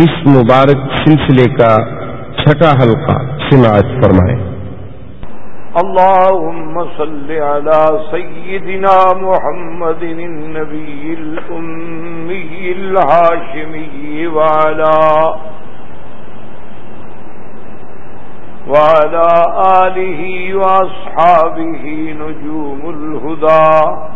اس مبارک سلسلے کا چھٹا حلقہ سماعت فرمائے۔ اللهم صل على سيدنا محمد النبي الأمي الهاشمي وعلى وعلى آله وأصحابه نجوم الهدى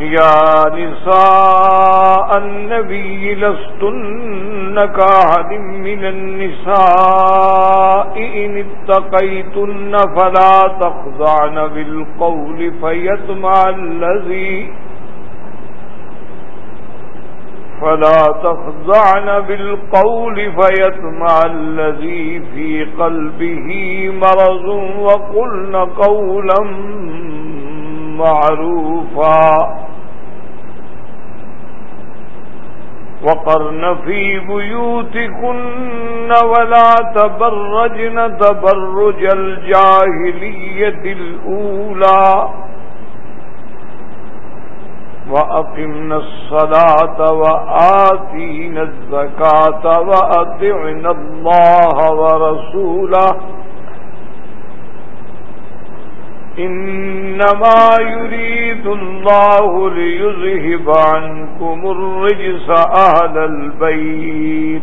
يا نساء النبي لستن كاهد من النساء إن اتقيتن فلا تخضعن بالقول فيتمع الذي فلا تخضعن بالقول فيتمع الذي في قلبه مرض وقلن قولا معروفا وقرن في بيوتكن ولا تبرجن تبرج الجاهلية الأولى وأقمنا الصلاة وآتينا الزكاة وأطعنا الله ورسوله إنما يريد الله ليذهب عنكم الرجس أهل البيت.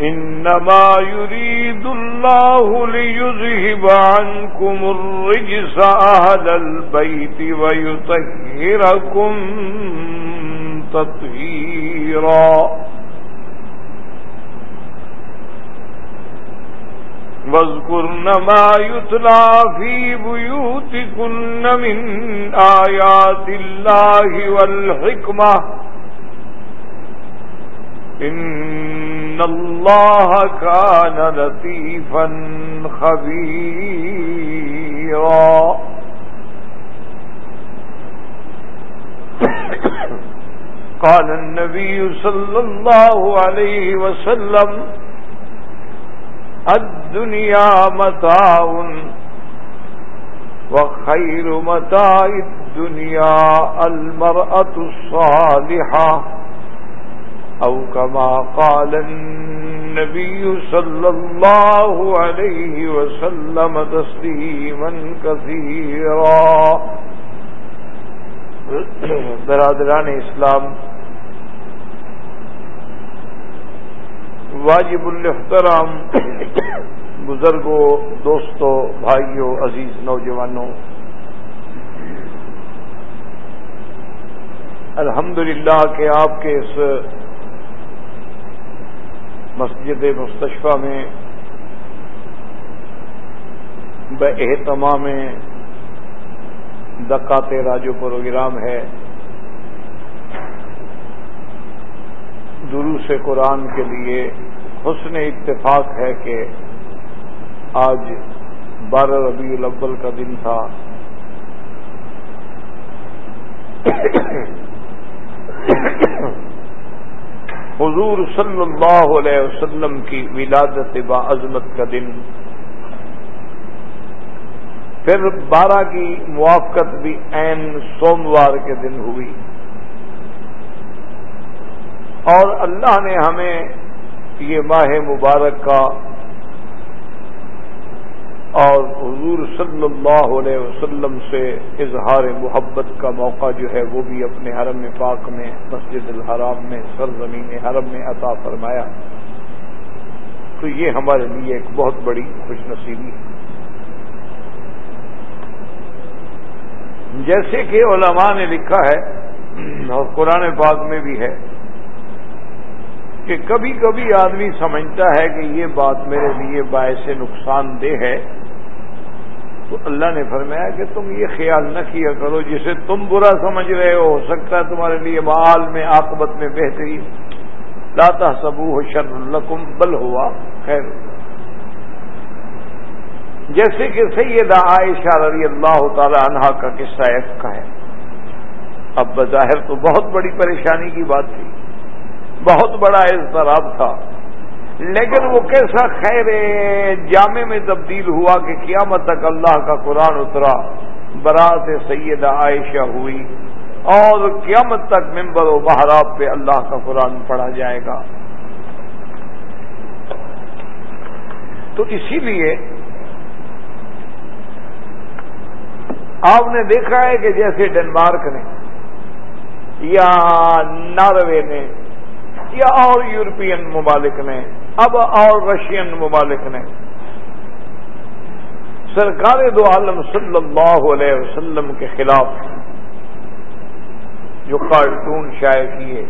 إنما يريد الله ليذهب عنكم الرجس أهل البيت ويطهركم تطهيراً. واذكرن ما يتلى في بيوتكن من آيات الله والحكمة. إن الله كان لطيفا خبيرا. قال النبي صلى الله عليه وسلم الدنيا متاع وخير متاع الدنيا المرأة الصالحة أو كما قال النبي صلى الله عليه وسلم تسليما كثيرا برادران اسلام واجب الحترام بزرگوں، دوستوں، بھائیوں، عزیز نوجوانوں۔ الحمد للہ کہ آپ کے اس مسجد مستشفہ میں بہتمام دکات راجو پروگرام ہے۔ دروس قرآن کے لیے حسن اتفاق ہے کہ آج بارہ ربیع الاول کا دن تھا۔ حضور صلی اللہ علیہ وسلم کی ولادت با عظمت کا دن۔ پھر بارہ کی موافقت بھی عین سوموار کے دن ہوئی۔ اور اللہ نے ہمیں یہ ماہ مبارک کا اور حضور صلی اللہ علیہ وسلم سے اظہار محبت کا موقع جو ہے وہ بھی اپنے حرم پاک میں، مسجد الحرام میں، سرزمین حرم میں عطا فرمایا۔ تو یہ ہمارے لیے ایک بہت بڑی خوش نصیبی ہے۔ جیسے کہ علماء نے لکھا ہے اور قرآن پاک میں بھی ہے کہ کبھی کبھی آدمی سمجھتا ہے کہ یہ بات میرے لیے باعث نقصان دہ ہے، تو اللہ نے فرمایا کہ تم یہ خیال نہ کیا کرو جسے تم برا سمجھ رہے ہو ہو سکتا ہے تمہارے لیے مال میں آکبت میں بہترین لاتا سبو ہو شر القم بل ہوا خیر۔ جیسے کہ سیدہ عائشہ رضی اللہ تعالی عنہا کا قصہ ایف کا ہے۔ اب بظاہر تو بہت بڑی پریشانی کی بات تھی۔ بہت بڑا اضطراب تھا۔ لیکن وہ کیسا خیر جامع میں تبدیل ہوا کہ قیامت تک اللہ کا قرآن اترا، برات سیدہ عائشہ ہوئی اور قیامت تک ممبر و بہراب پہ اللہ کا قرآن پڑھا جائے گا۔ تو اسی لیے آپ نے دیکھا ہے کہ جیسے ڈنمارک نے یا ناروے نے یا اور یورپین ممالک نے اب اور رشین ممالک نے سرکار دو عالم صلی اللہ علیہ وسلم کے خلاف جو کارٹون شائع کیے،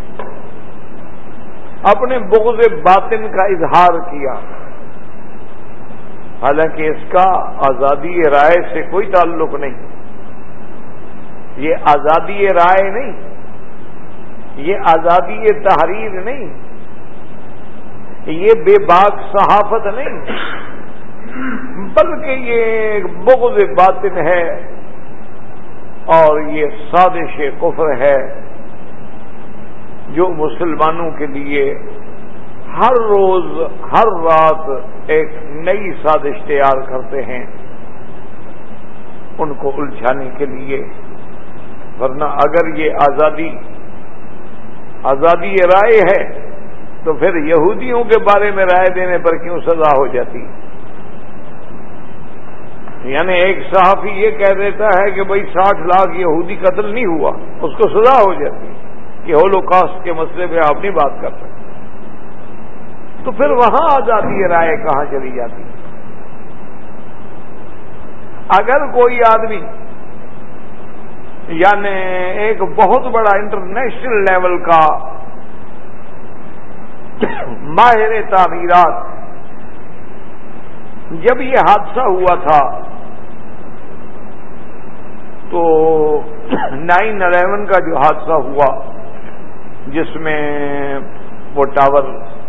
اپنے بغض باطن کا اظہار کیا۔ حالانکہ اس کا آزادی رائے سے کوئی تعلق نہیں۔ یہ آزادی رائے نہیں یہ آزادی تحریر نہیں، یہ بے باک صحافت نہیں، بلکہ یہ بغض باطن ہے اور یہ سازش کفر ہے جو مسلمانوں کے لیے ہر روز، ہر رات ایک نئی سازش تیار کرتے ہیں ان کو الجھانے کے لیے۔ ورنہ اگر یہ آزادی آزادی رائے ہے، تو پھر یہودیوں کے بارے میں رائے دینے پر کیوں سزا ہو جاتی؟ یعنی ایک صحافی یہ کہہ دیتا ہے کہ بھائی ساٹھ لاکھ یہودی قتل نہیں ہوا، اس کو سزا ہو جاتی کہ ہولو کاسٹ کے مسئلے پہ آپ نہیں بات کر سکتے۔ تو پھر وہاں آزادی رائے کہاں چلی جاتی؟ اگر کوئی آدمی یعنی ایک بہت بڑا انٹرنیشنل لیول کا ماہر تعمیرات۔ جب یہ حادثہ ہوا تھا، تو نائن الیون کا جو حادثہ ہوا، جس میں وہ ٹاور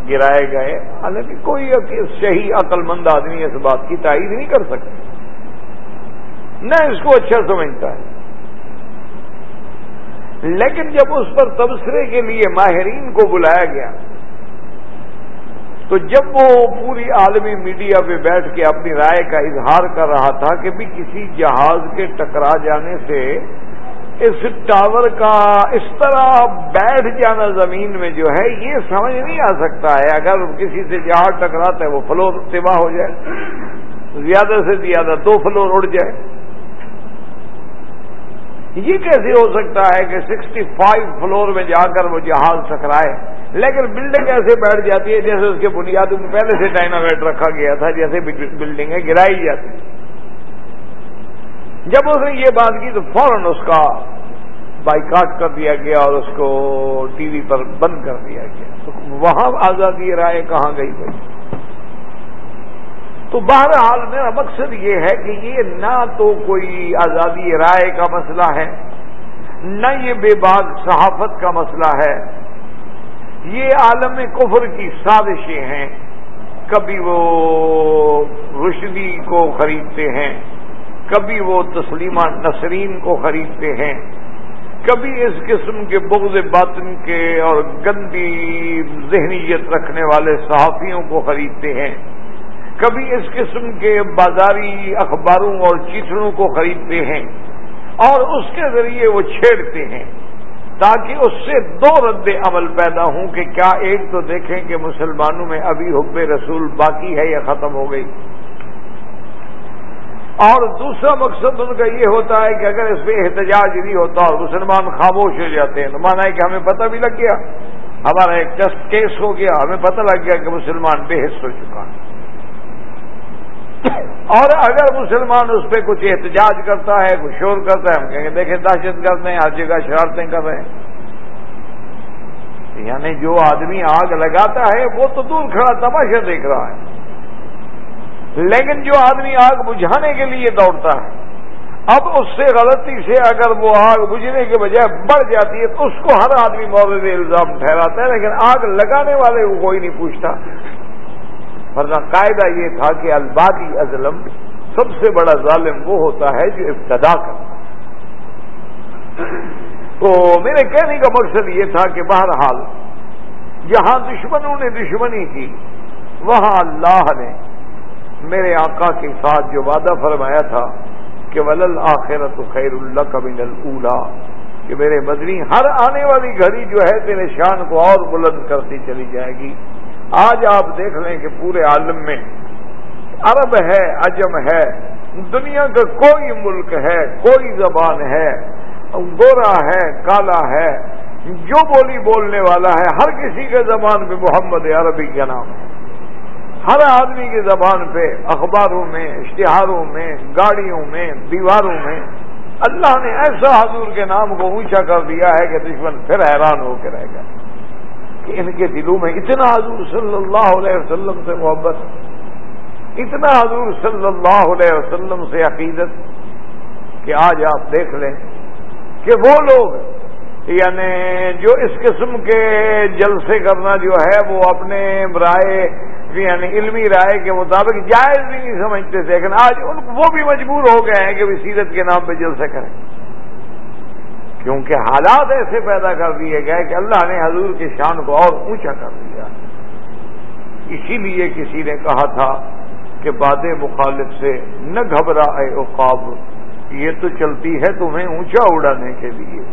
گرائے گئے، حالانکہ کوئی صحیح عقل مند آدمی اس بات کی تائید نہیں کر سکتا۔ نہ اس کو اچھا سمجھتا ہے۔ لیکن جب اس پر تبصرے کے لیے ماہرین کو بلایا گیا، تو جب وہ پوری عالمی میڈیا پہ بیٹھ کے اپنی رائے کا اظہار کر رہا تھا کہ بھی کسی جہاز کے ٹکرا جانے سے اس ٹاور کا اس طرح بیٹھ جانا زمین میں جو ہے، یہ سمجھ نہیں آ سکتا ہے۔ اگر کسی سے جہاز ٹکراتا ہے، وہ فلور تباہ ہو جائے، زیادہ سے زیادہ دو فلور اڑ جائے۔ یہ کیسے ہو سکتا ہے کہ سکسٹی فائیو فلور میں جا کر وہ جہاز ٹکرائے؟ لیکن بلڈنگ ایسے بیٹھ جاتی ہے جیسے اس کے بنیادوں میں پہلے سے ڈائنامیٹ رکھا گیا تھا، جیسے بلڈنگیں گرائی جاتی۔ جب اس نے یہ بات کی تو فوراً اس کا بائیکاٹ کر دیا گیا اور اس کو ٹی وی پر بند کر دیا گیا۔ تو وہاں آزادی رائے کہاں گئی بھائی؟ تو بہرحال میرا مقصد یہ ہے کہ یہ نہ تو کوئی آزادی رائے کا مسئلہ ہے، نہ یہ بے باغ صحافت کا مسئلہ ہے۔ یہ عالم کفر کی سازشیں ہیں۔ کبھی وہ رشدی کو خریدتے ہیں، کبھی وہ تسلیمہ نسرین کو خریدتے ہیں۔ کبھی اس قسم کے بغض باطن کے اور گندی ذہنیت رکھنے والے صحافیوں کو خریدتے ہیں۔ کبھی اس قسم کے بازاری اخباروں اور چیٹڑوں کو خریدتے ہیں اور اس کے ذریعے وہ چھیڑتے ہیں تاکہ اس سے دو رد عمل پیدا ہوں کہ کیا ایک تو دیکھیں کہ مسلمانوں میں ابھی حب رسول باقی ہے یا ختم ہو گئی۔ اور دوسرا مقصد ان کا یہ ہوتا ہے کہ اگر اس پہ احتجاج نہیں ہوتا اور مسلمان خاموش ہو جاتے ہیں تو مانا ہے کہ ہمیں پتہ بھی لگ گیا۔ ہمارا ایک ٹیسٹ کیس ہو گیا، ہمیں پتہ لگ گیا کہ مسلمان بے حص ہو چکا ہے۔ اور اگر مسلمان اس پہ کچھ احتجاج کرتا ہے، کچھ شور کرتا ہے، ہم کہیں گے، دیکھیں دہشت گرد ہیں ہر جگہ شرارتیں کر رہے ہیں۔ یعنی جو آدمی آگ لگاتا ہے، وہ تو دور کھڑا تماشا دیکھ رہا ہے۔ لیکن جو آدمی آگ بجھانے کے لیے دوڑتا ہے، اب اس سے غلطی سے اگر وہ آگ بجھنے کے بجائے بڑھ جاتی ہے، تو اس کو ہر آدمی مورد الزام ٹھہراتا ہے، لیکن آگ لگانے والے کو کوئی نہیں پوچھتا۔ ورنہ قاعدہ یہ تھا کہ البادی ازلم سب سے بڑا ظالم وہ ہوتا ہے جو ابتدا کرتا تو میرے کہنے کا مقصد یہ تھا کہ بہرحال جہاں دشمنوں نے دشمنی کی، وہاں اللہ نے میرے آقا کے ساتھ جو وعدہ فرمایا تھا کہ ولل آخرت خیر اللہ کا من اللہ کہ میرے مدنی ہر آنے والی گھڑی جو ہے تیرے شان کو اور بلند کرتی چلی جائے گی۔ آج آپ دیکھ لیں کہ پورے عالم میں عرب ہے، عجم ہے، دنیا کا کوئی ملک ہے، کوئی زبان ہے، گورا ہے، کالا ہے، جو بولی بولنے والا ہے، ہر کسی کے زبان پہ محمد عربی کا نام ہے۔ ہر آدمی کی زبان پہ اخباروں میں، اشتہاروں میں، گاڑیوں میں، دیواروں میں اللہ نے ایسا حضور کے نام کو اونچا کر دیا ہے کہ دشمن پھر حیران ہو کے رہ گیا کہ ان کے دلوں میں اتنا حضور صلی اللہ علیہ وسلم سے محبت، اتنا حضور صلی اللہ علیہ وسلم سے عقیدت کہ آج آپ دیکھ لیں کہ وہ لوگ یعنی جو اس قسم کے جلسے کرنا جو ہے وہ اپنے برائے یعنی علمی رائے کے مطابق جائز بھی نہیں سمجھتے تھے، لیکن آج ان وہ بھی مجبور ہو گئے ہیں کہ وہ سیرت کے نام پہ جلسے کریں۔ کیونکہ حالات ایسے پیدا کر دیے گئے کہ اللہ نے حضور کی شان کو اور اونچا کر دیا۔ اسی لیے کسی نے کہا تھا کہ باد مخالف سے نہ گھبرا اے اوقاب یہ تو چلتی ہے تمہیں اونچا اڑانے کے لیے۔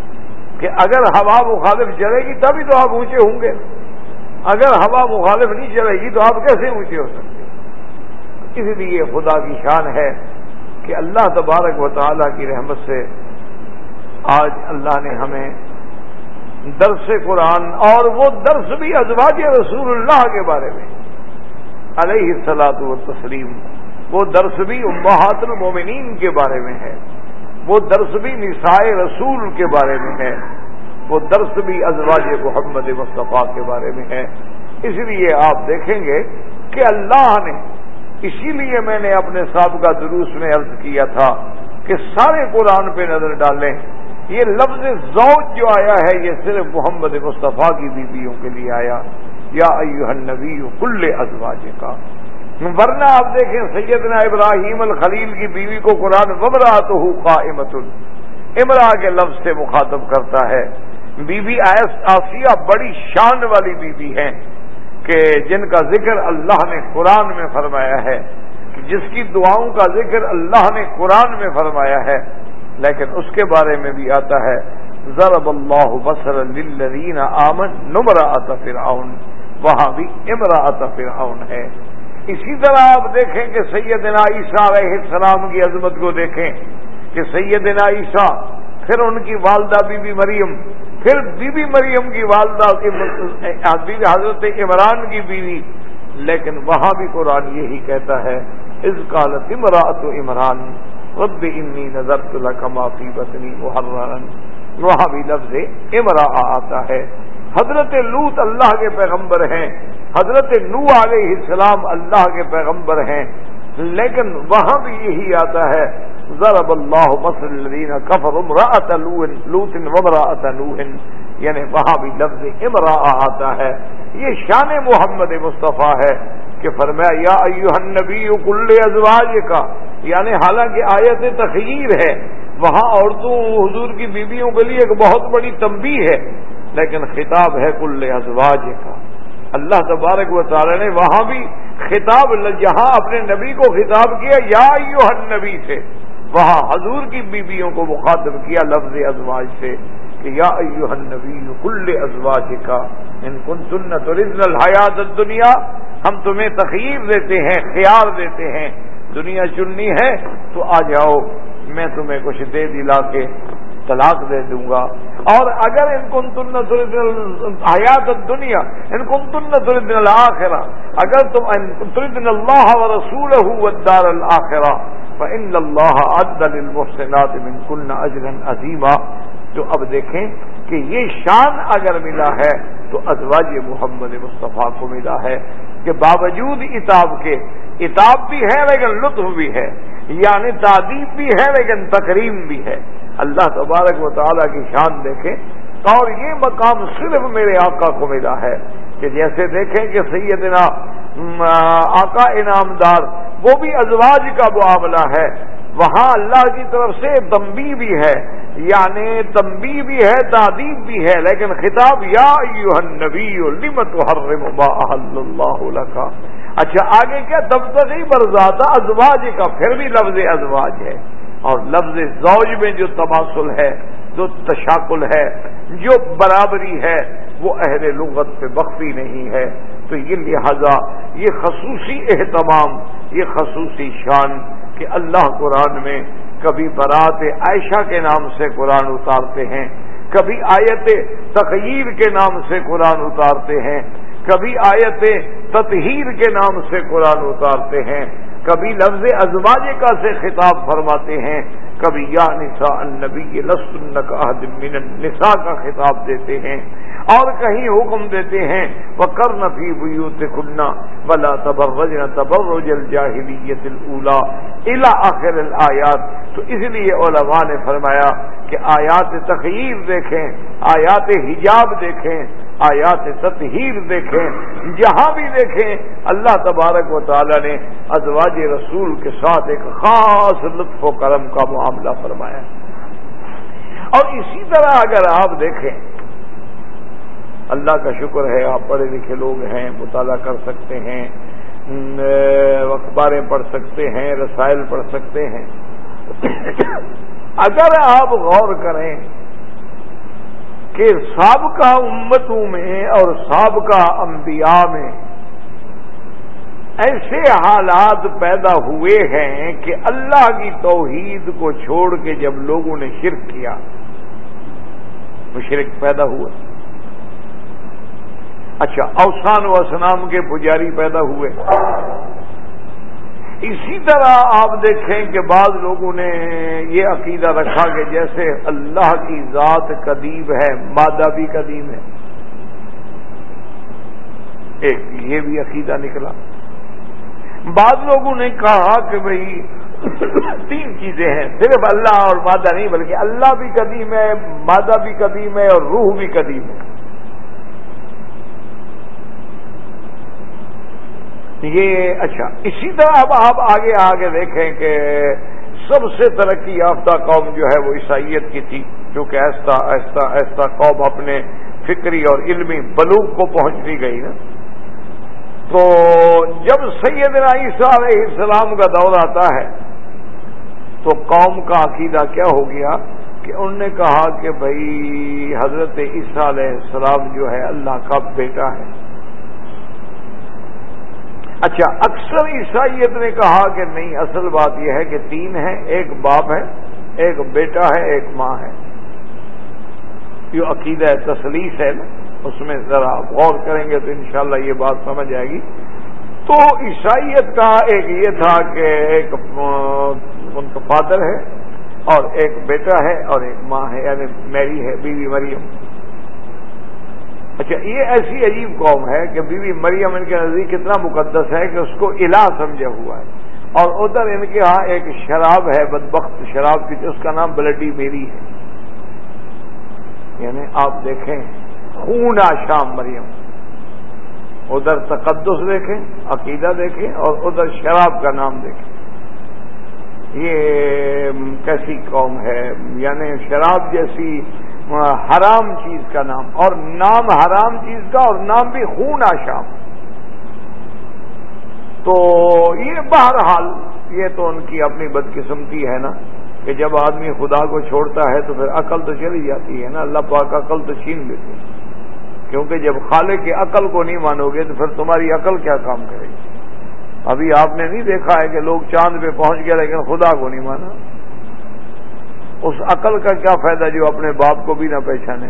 کہ اگر ہوا مخالف چلے گی تبھی تو آپ اونچے ہوں گے۔ اگر ہوا مخالف نہیں چلے گی تو آپ کیسے اونچے ہو سکتے؟ اس لیے خدا کی شان ہے کہ اللہ تبارک و تعالیٰ کی رحمت سے آج اللہ نے ہمیں درس قرآن اور وہ درس بھی ازواج رسول اللہ کے بارے میں علیہ السلاط و تسلیم وہ درس بھی امہات المومنین کے بارے میں ہے، وہ درس بھی نسائے رسول کے بارے میں ہے، وہ درس بھی ازواج محمد مصطفیٰ کے بارے میں ہے۔ اس لیے آپ دیکھیں گے کہ اللہ نے، اسی لیے میں نے اپنے سابقہ دروس میں عرض کیا تھا کہ سارے قرآن پہ نظر ڈالیں۔ یہ لفظ زوج جو آیا ہے، یہ صرف محمد مصطفیٰ کی بیویوں کے لیے آیا۔ یا النبی کل ازواج کا ورنہ آپ دیکھیں سیدنا ابراہیم الخلیل کی بیوی کو قرآن وبرا تو قائمت امرا کے لفظ سے مخاطب کرتا ہے۔ بی بی آسیہ بڑی شان والی بی بی ہیں کہ جن کا ذکر اللہ نے قرآن میں فرمایا ہے۔ جس کی دعاؤں کا ذکر اللہ نے قرآن میں فرمایا ہے۔ لیکن اس کے بارے میں بھی آتا ہے، ضرب اللہ بسر للذین آمن نمرا فرعون، وہاں بھی امرا فرعون ہے۔ اسی طرح آپ دیکھیں کہ سیدنا عیسیٰ علیہ السلام کی عظمت کو دیکھیں کہ سیدنا عیسیٰ، پھر ان کی والدہ بی بی مریم، پھر بی بی مریم کی والدہ حضرت عمران کی بیوی، لیکن وہاں بھی قرآن یہی کہتا ہے اس قالت امراۃ عمران۔ رب انی نظر کما فی بطنی محرن وہاں بھی لفظ امرا آتا ہے۔ حضرت لوت اللہ کے پیغمبر ہیں۔ حضرت نو علیہ السلام اللہ کے پیغمبر ہیں۔ لیکن وہاں بھی یہی آتا ہے۔ ضرب اللہ مسل الدین کفر امراۃ لوت ومراۃ نوح۔ یعنی وہاں بھی لفظ امرا آتا ہے۔ یہ شان محمد مصطفیٰ ہے۔ کہ فرمایا، یا ایوہ النبی کل ازواج کا یعنی حالانکہ آیت تخیر ہے، وہاں عورتوں، حضور کی بیویوں کے لیے ایک بہت بڑی تنبی ہے، لیکن خطاب ہے کل ازواج کا اللہ تبارک و تعالی نے وہاں بھی خطاب جہاں اپنے نبی کو خطاب کیا، یا یو نبی سے۔ وہاں حضور کی بیویوں کو مخاطب کیا لفظ ازواج سے کہ یا ایو نبی کل ازواج کا ان کن سنت رزن الحیات دنیا ہم تمہیں تخیر دیتے ہیں خیال دیتے ہیں۔ دنیا چننی ہے، تو آ جاؤ، میں تمہیں کچھ دے دلا کے طلاق دے دوں گا۔ اور اگر ان کو تن حیات دنیا ان کو تن تردن الآخرہ، اگر تم تردن اللہ و رسول دار الآخرہ ان اللہ عدل المحسنات من کن اجرا عظیمہ تو اب دیکھیں کہ یہ شان اگر ملا ہے، تو ازواج محمد مصطفیٰ کو ملا ہے۔ کہ باوجود اتاب کے، اتاب بھی ہے لیکن لطف بھی ہے یعنی تعدیب بھی ہے لیکن تقریم بھی ہے۔ اللہ تبارک و تعالیٰ کی شان دیکھیں۔ اور یہ مقام صرف میرے آقا کو ملا ہے کہ جیسے دیکھیں کہ سیدنا آقا انعامدار وہ بھی ازواج کا معاملہ ہے۔ وہاں اللہ کی طرف سے تمبی بھی ہے یعنی تمبی بھی ہے تعدیب بھی ہے، لیکن خطاب یا نبی لمت اللہ کا اچھا آگے کیا؟ تب تک ہی برزاتا ازواج کا، پھر بھی لفظ ازواج ہے۔ اور لفظ زوج میں جو تماسل ہے، جو تشاکل ہے، جو برابری ہے، وہ اہل لغت پہ بخفی نہیں ہے۔ تو یہ لہذا یہ خصوصی اہتمام، یہ خصوصی شان کہ اللہ قرآن میں کبھی برات عائشہ کے نام سے قرآن اتارتے ہیں، کبھی آیت تخیر کے نام سے قرآن اتارتے ہیں، کبھی آیت تطہیر کے نام سے قرآن اتارتے ہیں، کبھی لفظ ازواج کا سے خطاب فرماتے ہیں، کبھی یا نسا النبی لسن کا من النساء کا خطاب دیتے ہیں۔ اور کہیں حکم دیتے ہیں وہ کر نفی بیوت کننا بلا تبرج نہ تبرج الجاہلیت الا الا آخر الآیات تو اس لیے علماء نے فرمایا کہ آیات تخیر دیکھیں، آیات حجاب دیکھیں، آیات تطہیر دیکھیں، جہاں بھی دیکھیں، اللہ تبارک و تعالی نے ازواج رسول کے ساتھ ایک خاص لطف و کرم کا معاملہ فرمایا۔ اور اسی طرح اگر آپ دیکھیں اللہ کا شکر ہے، آپ پڑھے لکھے لوگ ہیں، مطالعہ کر سکتے ہیں اخباریں پڑھ سکتے ہیں، رسائل پڑھ سکتے ہیں۔ اگر آپ غور کریں کہ سابقہ امتوں میں اور سابقہ انبیاء میں ایسے حالات پیدا ہوئے ہیں کہ اللہ کی توحید کو چھوڑ کے جب لوگوں نے شرک کیا تو شرک پیدا ہوا۔ اچھا اوسان و اسلام کے پجاری پیدا ہوئے۔ اسی طرح آپ دیکھیں کہ بعض لوگوں نے یہ عقیدہ رکھا کہ جیسے اللہ کی ذات قدیم ہے، مادہ بھی قدیم ہے۔ ایک یہ بھی عقیدہ نکلا۔ بعض لوگوں نے کہا کہ بھئی تین چیزیں ہیں، صرف اللہ اور مادہ نہیں، بلکہ اللہ بھی قدیم ہے، مادہ بھی قدیم ہے اور روح بھی قدیم ہے۔ یہ اچھا اسی طرح اب آپ آگے آگے دیکھیں کہ سب سے ترقی یافتہ قوم جو ہے وہ عیسائیت کی تھی کیونکہ ایسا ایسا ایسا قوم اپنے فکری اور علمی بلوغ کو پہنچتی گئی نا۔ تو جب سیدنا عیسیٰ علیہ السلام کا دور آتا ہے، تو قوم کا عقیدہ کیا ہو گیا کہ انہوں نے کہا کہ بھائی حضرت عیسیٰ علیہ السلام جو ہے اللہ کا بیٹا ہے۔ اچھا اکثر عیسائیت نے کہا کہ نہیں، اصل بات یہ ہے کہ تین ہیں، ایک باپ ہے، ایک بیٹا ہے، ایک ماں ہے۔ یہ عقیدہ تسلیس ہے نا اس میں ذرا غور کریں گے تو انشاءاللہ یہ بات سمجھ آئے گی۔ تو عیسائیت کا ایک یہ تھا کہ ایک، ان کا فادر ہے اور ایک بیٹا ہے اور ایک ماں ہے یعنی میری ہے، بیوی مریم۔ اچھا یہ ایسی عجیب قوم ہے کہ بی بی مریم ان کے نزدیک اتنا مقدس ہے کہ اس کو الہ سمجھا ہوا ہے۔ اور ادھر ان کے ہاں ایک شراب ہے، بدبخت شراب کی، اس کا نام بلڈی میری ہے۔ یعنی آپ دیکھیں، خون شام مریم۔ ادھر تقدس دیکھیں، عقیدہ دیکھیں، اور ادھر شراب کا نام دیکھیں۔ یہ کیسی قوم ہے؟ یعنی شراب جیسی حرام چیز کا نام، اور نام حرام چیز کا اور نام بھی خون آشام۔ تو یہ بہرحال یہ تو ان کی اپنی بدقسمتی ہے نا، کہ جب آدمی خدا کو چھوڑتا ہے تو پھر عقل تو چلی جاتی ہے نا، اللہ پاک عقل تو چھین لیتے کیونکہ جب خالے کی عقل کو نہیں مانو گے تو پھر تمہاری عقل کیا کام کرے گی؟ ابھی آپ نے نہیں دیکھا ہے کہ لوگ چاند پہ پہنچ گئے لیکن خدا کو نہیں مانا۔ اس عقل کا کیا فائدہ جو اپنے باپ کو بھی نہ پہچانے؟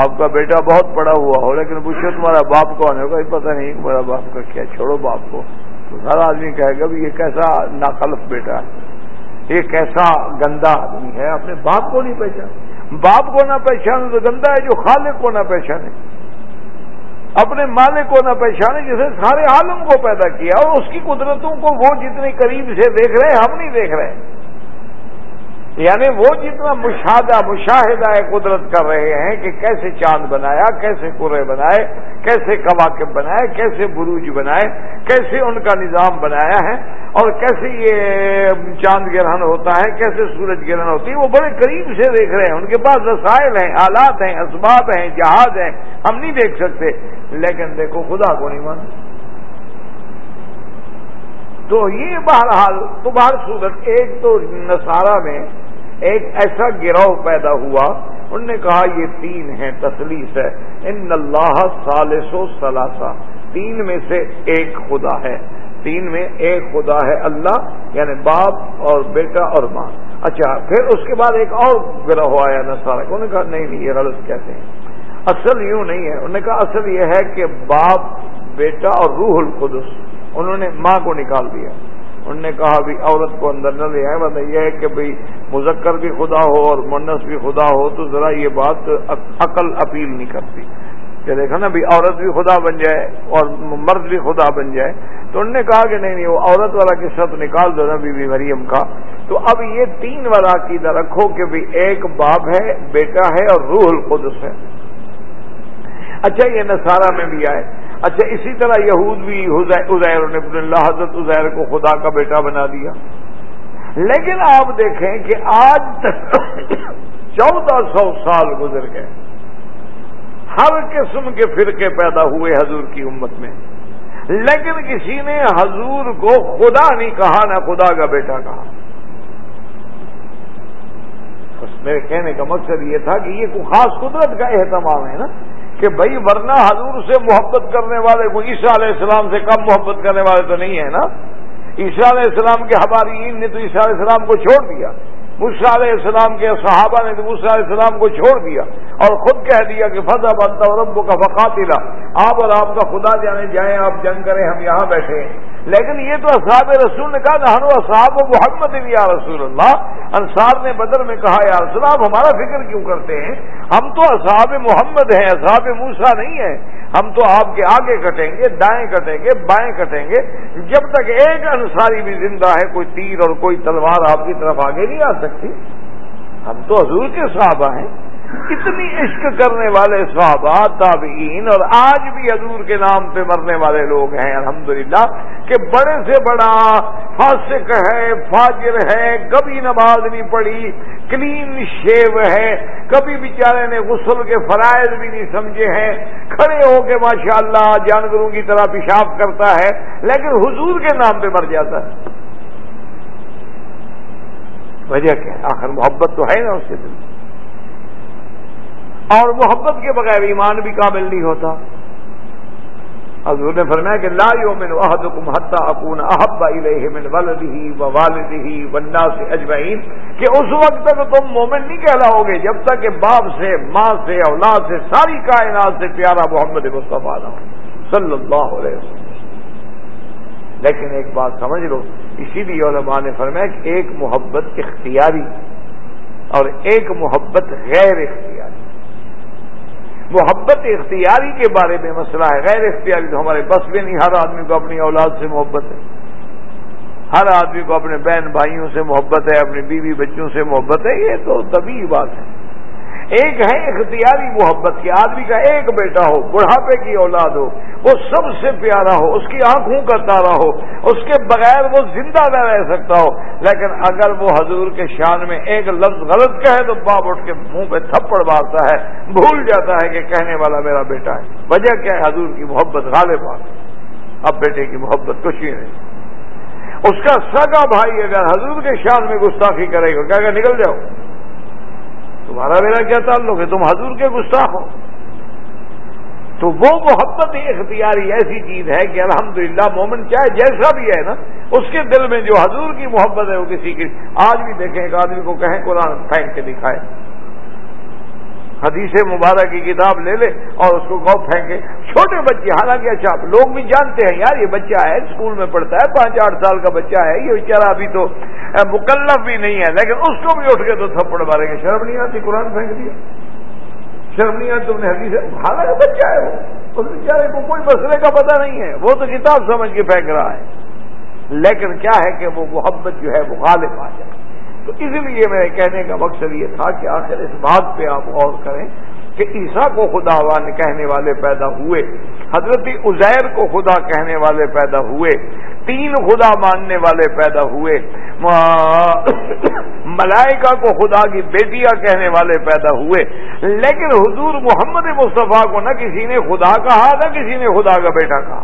آپ کا بیٹا بہت پڑا ہوا ہو، لیکن پوچھو تمہارا باپ کون ہوگا پتہ نہیں تمہارا باپ کا کیا، چھوڑو باپ کو۔ تو ہر آدمی کہے گا بھی یہ کیسا ناقلف بیٹا ہے، یہ کیسا گندا آدمی ہے، اپنے باپ کو نہیں پہچان باپ کو نہ پہچانے تو گندا ہے جو خالق کو نہ پہچانے۔ اپنے مالک کو نہ پہچانے جسے سارے عالم کو پیدا کیا، اور اس کی قدرتوں کو وہ جتنی قریب سے دیکھ رہے ہیں، ہم نہیں دیکھ رہے۔ یعنی وہ جتنا مشاہدہ مشاہدہ قدرت کر رہے ہیں کہ کیسے چاند بنایا، کیسے کرے بنائے، کیسے کواقب بنائے، کیسے بروج بنائے، کیسے ان کا نظام بنایا ہے اور کیسے یہ چاند گرہن ہوتا ہے، کیسے سورج گرہن ہوتی ہے، وہ بڑے قریب سے دیکھ رہے ہیں، ان کے پاس رسائل ہیں، آلات ہیں، اسباب ہیں، جہاز ہیں، ہم نہیں دیکھ سکتے۔ لیکن دیکھو، خدا کو نہیں مان تو یہ بہرحال، تو بہر صورت ایک تو نصارہ میں ایک ایسا گروہ پیدا ہوا، انہوں نے کہا، یہ تین ہیں، تسلیس ہے۔ ان اللہ سالس و سلاسا تین میں سے ایک خدا ہے۔ تین میں ایک خدا ہے اللہ یعنی باپ اور بیٹا اور ماں۔ اچھا پھر اس کے بعد ایک اور گروہ آیا نسارا انہوں نے کہا، نہیں نہیں، یہ غلط کہتے ہیں۔ اصل یوں نہیں ہے۔ انہوں نے کہا، اصل یہ ہے کہ باپ، بیٹا اور روح القدس، انہوں نے ماں کو نکال دیا۔ انہوں نے کہا بھی عورت کو اندر نہ لے آئے مطلب یہ ہے کہ بھئی مذکر بھی خدا ہو اور منس بھی خدا ہو تو ذرا یہ بات عقل اپیل نہیں کرتی۔ کہ دیکھا نا بھی عورت بھی خدا بن جائے اور مرد بھی خدا بن جائے۔ تو انہوں نے کہا کہ نہیں نہیں، وہ عورت والا قصہ تو نکال دو نا بی بی مریم کا۔ تو اب یہ تین والا عقیدہ رکھو کہ بھی ایک باپ ہے، بیٹا ہے اور روح القدس ہے۔ اچھا یہ نصارہ میں بھی آئے۔ اچھا اسی طرح یہود بھی ازیر نے اللہ، حضرت ازیر کو خدا کا بیٹا بنا دیا۔ لیکن آپ دیکھیں کہ آج تک چودہ سو سال گزر گئے۔ ہر قسم کے فرقے پیدا ہوئے حضور کی امت میں۔ لیکن کسی نے حضور کو خدا نہیں کہا، نہ خدا کا بیٹا کہا۔ بس میرے کہنے کا مقصد یہ تھا کہ یہ کوئی خاص قدرت کا اہتمام ہے نا۔ کہ بھائی ورنہ حضور سے محبت کرنے والے کو عیسیٰ علیہ السلام سے کم محبت کرنے والے تو نہیں ہے نا؟ عیسیٰ علیہ السلام کے ہماری نے تو عیسیٰ علیہ السلام کو چھوڑ دیا۔ مسا علیہ السلام کے صحابہ نے تو مسا علیہ السلام کو چھوڑ دیا اور خود کہہ دیا کہ فضا بنتا رب کا فقاتلا۔ آپ اور آپ کا خدا جانے جائیں، آپ جنگ کریں، ہم یہاں بیٹھے لیکن یہ تو اصحاب رسول نے کہا نہ اصحاب محمد یا رسول اللہ۔ انصار نے بدر میں کہا، یا رسول آپ ہمارا فکر کیوں کرتے ہیں؟ ہم تو اصحاب محمد ہیں، اصحاب موسا نہیں ہیں۔ ہم تو آپ کے آگے کٹیں گے، دائیں کٹیں گے، بائیں کٹیں گے، جب تک ایک انصاری بھی زندہ ہے، کوئی تیر اور کوئی تلوار آپ کی طرف آگے نہیں آ سکتی۔ ہم تو حضور کے صحابہ ہیں۔ کتنی عشق کرنے والے صحابہ تابعین اور آج بھی حضور کے نام پہ مرنے والے لوگ ہیں، الحمدللہ، کہ بڑے سے بڑا فاسق ہے، فاجر ہے، کبھی نماز نہیں پڑھی، کلین شیو ہے، کبھی بیچارے نے غسل کے فرائض بھی نہیں سمجھے ہیں، کھڑے ہو کے ماشاءاللہ جانوروں کی طرح پیشاب کرتا ہے، لیکن حضور کے نام پہ مر جاتا ہے۔ وجہ کیا؟ آخر محبت تو ہے نا اس کے دل میں۔ اور محبت کے بغیر ایمان بھی کامل نہیں ہوتا۔ حضور نے فرمایا کہ لا یومن احدکم حتی اکون احب الیہ من ولدہ و والدہ والناس اجمعین، کہ اس وقت تک تم مومن نہیں کہلاؤ گے جب تک کہ باپ سے، ماں سے، اولاد سے، ساری کائنات سے پیارا محمد مصطفیٰ نہ صلی اللہ علیہ وسلم۔ لیکن ایک بات سمجھ لو، اسی لیے علماء نے فرمایا کہ ایک محبت اختیاری اور ایک محبت غیر اختیاری۔ محبت اختیاری کے بارے میں مسئلہ ہے، غیر اختیاری تو ہمارے بس میں نہیں، ہر آدمی کو اپنی اولاد سے محبت ہے۔ ہر آدمی کو اپنے بہن بھائیوں سے محبت ہے، اپنی بیوی بچوں سے محبت ہے، یہ تو طبی بات ہے۔ ایک ہے اختیاری محبت کی، آدمی کا ایک بیٹا ہو، بڑھاپے کی اولاد ہو، وہ سب سے پیارا ہو، اس کی آنکھوں کا تارا ہو، اس کے بغیر وہ زندہ نہ رہ سکتا ہو۔ لیکن اگر وہ حضور کے شان میں ایک لفظ غلط کہے تو باپ اٹھ کے منہ پہ تھپڑ مارتا ہے، بھول جاتا ہے کہ کہنے والا میرا بیٹا ہے۔ وجہ کیا ہے؟ حضور کی محبت غالب بات اب بیٹے کی محبت کچھ ہی نہیں۔ اس کا سگا بھائی اگر حضور کے شان میں گستاخی کرے گا کیا کہ نکل جاؤ۔ تمہارا میرا کیا تعلق ہے؟ تم حضور کے گستاخ ہو۔ تو وہ محبت اختیاری ایسی چیز ہے کہ الحمدللہ مومن چاہے جیسا بھی ہے نا، اس کے دل میں جو حضور کی محبت ہے وہ کسی کی۔ آج بھی دیکھیں، ایک آدمی کو کہیں قرآن پھینک کے دکھائے۔ حدیث مبارک کی کتاب لے لے اور اس کو گو پھینکے۔ چھوٹے بچے، حالانکہ اچھا لوگ بھی جانتے ہیں، یار یہ بچہ ہے، اسکول میں پڑھتا ہے، پانچ آٹھ سال کا بچہ ہے، یہ بیچارہ ابھی تو مکلف بھی نہیں ہے، لیکن اس کو بھی اٹھ کے تو تھپڑ مارے گے شرم نہیں آتی؟ قرآن پھینک دیا۔ شرم نہیں آتی؟ تم نے حدیث حالانکہ بچہ ہے وہ۔ اس بیچارے کو کوئی مسئلے کا پتہ نہیں ہے۔ وہ تو کتاب سمجھ کے پھینک رہا ہے۔ لیکن کیا ہے کہ وہ محبت جو ہے وہ غالب آ جائے۔ تو اس لیے میرے کہنے کا مقصد یہ تھا کہ آخر اس بات پہ آپ غور کریں کہ عیسیٰ کو خدا کہنے والے پیدا ہوئے، حضرت عزیر کو خدا کہنے والے پیدا ہوئے، تین خدا ماننے والے پیدا ہوئے ملائکہ کو خدا کی بیٹیاں کہنے والے پیدا ہوئے، لیکن حضور محمد مصطفیٰ کو نہ کسی نے خدا کہا، نہ کسی نے خدا کا بیٹا کہا۔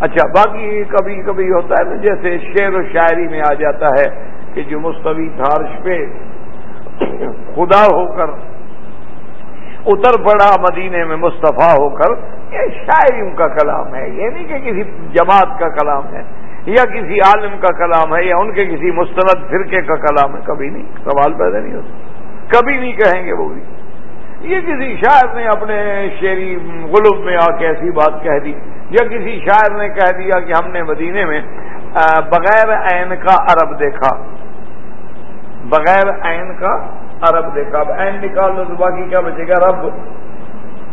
اچھا باقی کبھی کبھی ہوتا ہے نا، جیسے شعر و شاعری میں آ جاتا ہے کہ جو مستوی تھارش پہ خدا ہو کر اتر پڑا مدینے میں مصطفیٰ ہو کر، یہ شاعری کا کلام ہے۔ یہ نہیں کہ کسی جماعت کا کلام ہے یا کسی عالم کا کلام ہے یا ان کے کسی مستند فرقے کا کلام ہے، کبھی نہیں، سوال پیدا نہیں ہوتا۔ کبھی نہیں کہیں گے وہ بھی۔ یہ کسی شاعر نے اپنے شعری غلوب میں آ کے ایسی بات کہہ دی، یا کسی شاعر نے کہہ دیا کہ ہم نے مدینے میں بغیر عین کا عرب دیکھا۔ بغیر عین کا عرب دیکھا۔ اب عین نکال لو تو باقی کیا بچے گا؟ رب۔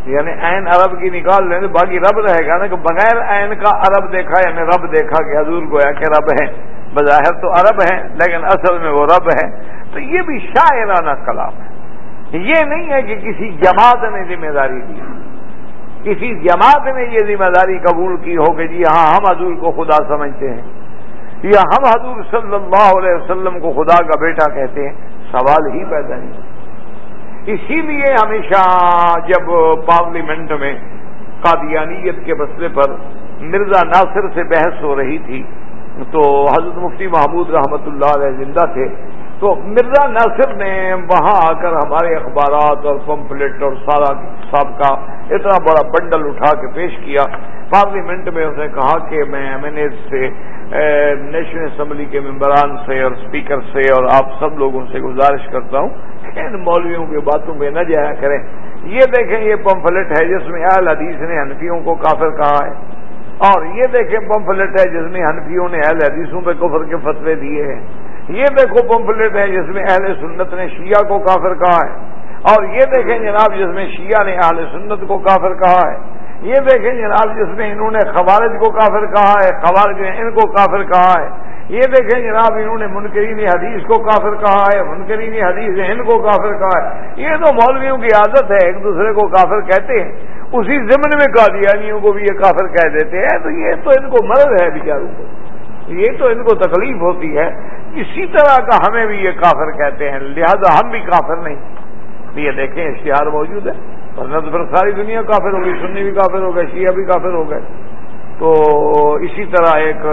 یعنی عین عرب کی نکال لیں تو باقی رب رہے گا نا کہ بغیر عین کا عرب دیکھا یعنی رب دیکھا کہ حضور گویا کہ رب ہے بظاہر تو عرب ہے لیکن اصل میں وہ رب ہے تو یہ بھی شاعرانہ کلام ہے۔ یہ نہیں ہے کہ کسی جماعت نے ذمہ داری دی۔ کسی جماعت نے یہ ذمہ داری قبول کی ہو کہ جی ہاں ہم حضور کو خدا سمجھتے ہیں۔ یا ہم حضور صلی اللہ علیہ وسلم کو خدا کا بیٹا کہتے ہیں۔ سوال ہی پیدا نہیں۔ اسی لیے ہمیشہ جب پارلیمنٹ میں قادیانیت کے مسئلے پر مرزا ناصر سے بحث ہو رہی تھی، تو حضرت مفتی محمود رحمت اللہ علیہ زندہ تھے۔ تو مرزا ناصر نے وہاں آ کر ہمارے اخبارات اور پمپلیٹ اور سارا سب کا اتنا بڑا بنڈل اٹھا کے پیش کیا۔ پارلیمنٹ میں اس نے کہا کہ میں ایم این ایز سے نیشنل اسمبلی کے ممبران سے اور اسپیکر سے اور آپ سب لوگوں سے گزارش کرتا ہوں کہ ان مولویوں کی باتوں میں نہ جایا کریں۔ یہ دیکھیں، یہ پمفلٹ ہے جس میں اہل حدیث نے حنفیوں کو کافر کہا ہے۔ اور یہ دیکھیں، پمفلٹ ہے جس میں حنفیوں نے اہل حدیثوں پہ کفر کے فتوے دیے ہیں۔ یہ دیکھو پمفلٹ ہے جس میں اہل سنت نے شیعہ کو کافر کہا ہے۔ اور یہ دیکھیں جناب جس میں شیعہ نے اہل سنت کو کافر کہا ہے۔ یہ دیکھیں جناب جس میں انہوں نے خوارج کو کافر کہا ہے، خوارج نے ان کو کافر کہا ہے۔ یہ دیکھیں جناب انہوں نے منکرین حدیث کو کافر کہا ہے، منکرین حدیث نے ان کو کافر کہا ہے۔ یہ تو مولویوں کی عادت ہے، ایک دوسرے کو کافر کہتے ہیں۔ اسی ضمن میں قادیانیوں کو بھی یہ کافر کہہ دیتے ہیں۔ تو یہ تو ان کو مرض ہے بیچاروں کو۔ یہ تو ان کو تکلیف ہوتی ہے۔ اسی طرح کا ہمیں بھی یہ کافر کہتے ہیں، لہذا ہم بھی کافر نہیں۔ یہ دیکھیں، اشتہار موجود ہے۔ ورنہ تو پھر ساری دنیا کافر ہو گئی سنی بھی کافر ہو گئے شیعہ بھی کافر ہو گئے تو اسی طرح ایک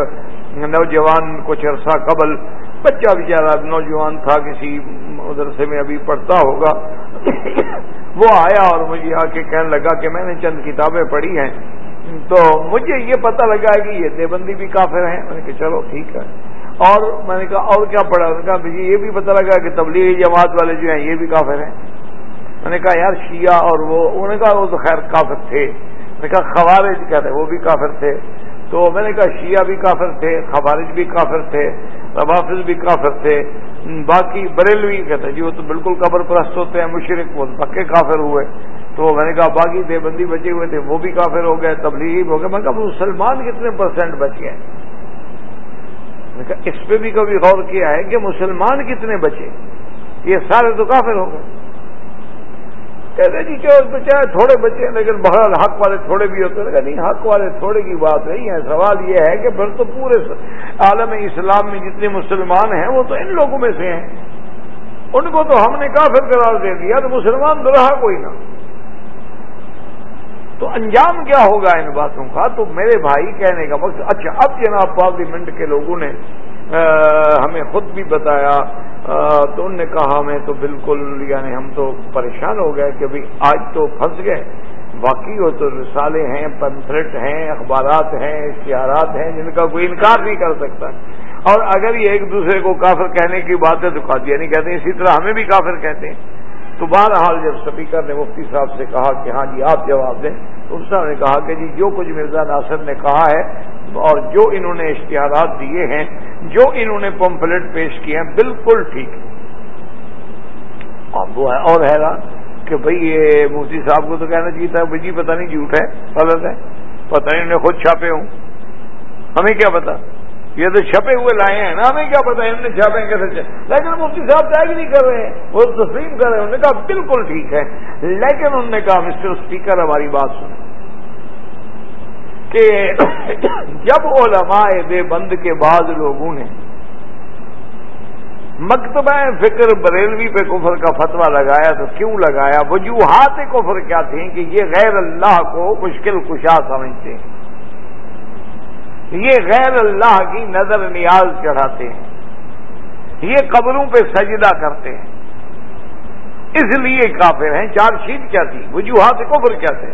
نوجوان کچھ عرصہ قبل، بچہ بیچارہ، نوجوان تھا، کسی مدرسے میں ابھی پڑھتا ہوگا۔ وہ آیا اور مجھے آ کے کہنے لگا کہ میں نے چند کتابیں پڑھی ہیں۔ تو مجھے یہ پتہ لگا کہ یہ دیوبندی بھی کافر ہیں۔ میں نے کہا، چلو ٹھیک ہے۔ اور میں نے کہا، اور کیا پڑھا؟ نے کہا مجھے جی، یہ بھی پتہ لگا کہ تبلیغی جماعت والے جو ہیں، یہ بھی کافر ہیں۔ میں نے کہا، یار، شیعہ اور وہ، انہوں نے کہا، وہ تو خیر کافر تھے۔ میں نے کہا، خوارج کہتے وہ بھی کافر تھے۔ تو میں نے کہا، شیعہ بھی کافر تھے، خوارج بھی کافر تھے روافظ بھی کافر تھے۔ باقی بریلوی کہتے ہیں جی وہ تو بالکل قبر پرست ہوتے ہیں مشرق وہ پکے کافر ہوئے۔ تو میں نے کہا، باقی دے بندی بچے ہوئے تھے، وہ بھی کافر ہو گئے، تبلیغی ہو گئے۔ میں نے کہا، مسلمان کتنے پرسینٹ بچ گئے اس پہ بھی کبھی غور کیا ہے کہ مسلمان کتنے بچے یہ سارے تو کافر ہو گئے۔ کہتے جی کہ چاہے تھوڑے بچے ہیں، لیکن بہرحال حق والے تھوڑے بھی ہوتے ہیں۔ نہیں، حق والے تھوڑے کی بات نہیں ہے۔ سوال یہ ہے کہ پھر تو پورے عالم اسلام میں جتنے مسلمان ہیں، وہ تو ان لوگوں میں سے ہیں۔ ان کو تو ہم نے کافر قرار دے دیا، تو مسلمان تو رہا کوئی نہ۔ تو انجام کیا ہوگا ان باتوں کا؟ تو میرے بھائی کہنے کا مقصد اچھا اب جناب پارلیمنٹ کے لوگوں نے ہمیں خود بھی بتایا تو انہوں نے کہا ہمیں تو بالکل یعنی ہم تو پریشان ہو گئے کہ بھائی آج تو پھنس گئے۔ باقی وہ تو رسالے ہیں، پمفلٹ ہیں، اخبارات ہیں، اشتہارات ہیں، جن کا کوئی انکار نہیں کر سکتا۔ اور اگر یہ ایک دوسرے کو کافر کہنے کی بات ہے تو قادیانی نہیں یعنی کہتے ہیں اسی طرح ہمیں بھی کافر کہتے ہیں۔ تو بہرحال جب سپیکر نے مفتی صاحب سے کہا کہ ہاں جی آپ جواب دیں، تو اس نے کہا کہ جی جو کچھ مرزا ناصر نے کہا ہے اور جو انہوں نے اشتہارات دیے ہیں، جو انہوں نے پمفلٹ پیش کیے ہیں، بالکل ٹھیک اب وہ ہے اور حیران کہ بھئی یہ مفتی صاحب کو تو کہنا چاہیے تھا بھائی جی پتہ نہیں جھوٹ ہے، غلط ہے، پتہ نہیں انہیں خود چھاپے ہوں۔ ہمیں کیا پتا یہ تو چھپے ہوئے لائے ہیں۔ نا ہمیں کیا پتا انہوں نے چھاپے کیسے لیکن مفتی صاحب طے نہیں کر رہے ہیں۔ وہ تسلیم کر رہے ہیں۔ انہوں نے کہا بالکل ٹھیک ہے۔ لیکن انہوں نے کہا مسٹر اسپیکر ہماری بات سن کہ جب علماء دے بند کے بعد لوگوں نے مکتبہ فکر بریلوی پہ کفر کا فتویٰ لگایا تو کیوں لگایا؟ وجوہات کفر کیا تھیں کہ یہ غیر اللہ کو مشکل کشا سمجھتے ہیں۔ یہ غیر اللہ کی نظر نیاز چڑھاتے ہیں۔ یہ قبروں پہ سجدہ کرتے ہیں۔ اس لیے کافر ہیں۔ چار شیٹ کیا تھی؟ وجوہات کفر کیا تھے؟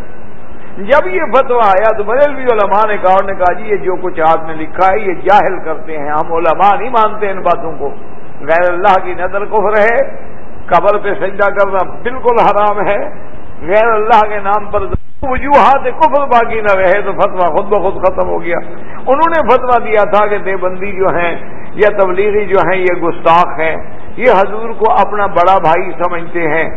جب یہ فتوا آیا تو بریلوی علماء نے کہا نے کہا جی یہ جو کچھ آپ نے لکھا ہے، یہ جاہل کرتے ہیں۔ ہم علماء نہیں مانتے ان باتوں کو۔ غیر اللہ کی نظر کفر ہے۔ قبر پہ سجدہ کرنا بالکل حرام ہے۔ غیر اللہ کے نام پر وجوہات کفر باقی نہ رہے تو فتوا خود بخود ختم ہو گیا۔ انہوں نے فتوا دیا تھا کہ دیوبندی جو ہیں، یا تبلیغی جو ہیں، یہ گستاخ ہیں۔ یہ حضور کو اپنا بڑا بھائی سمجھتے ہیں۔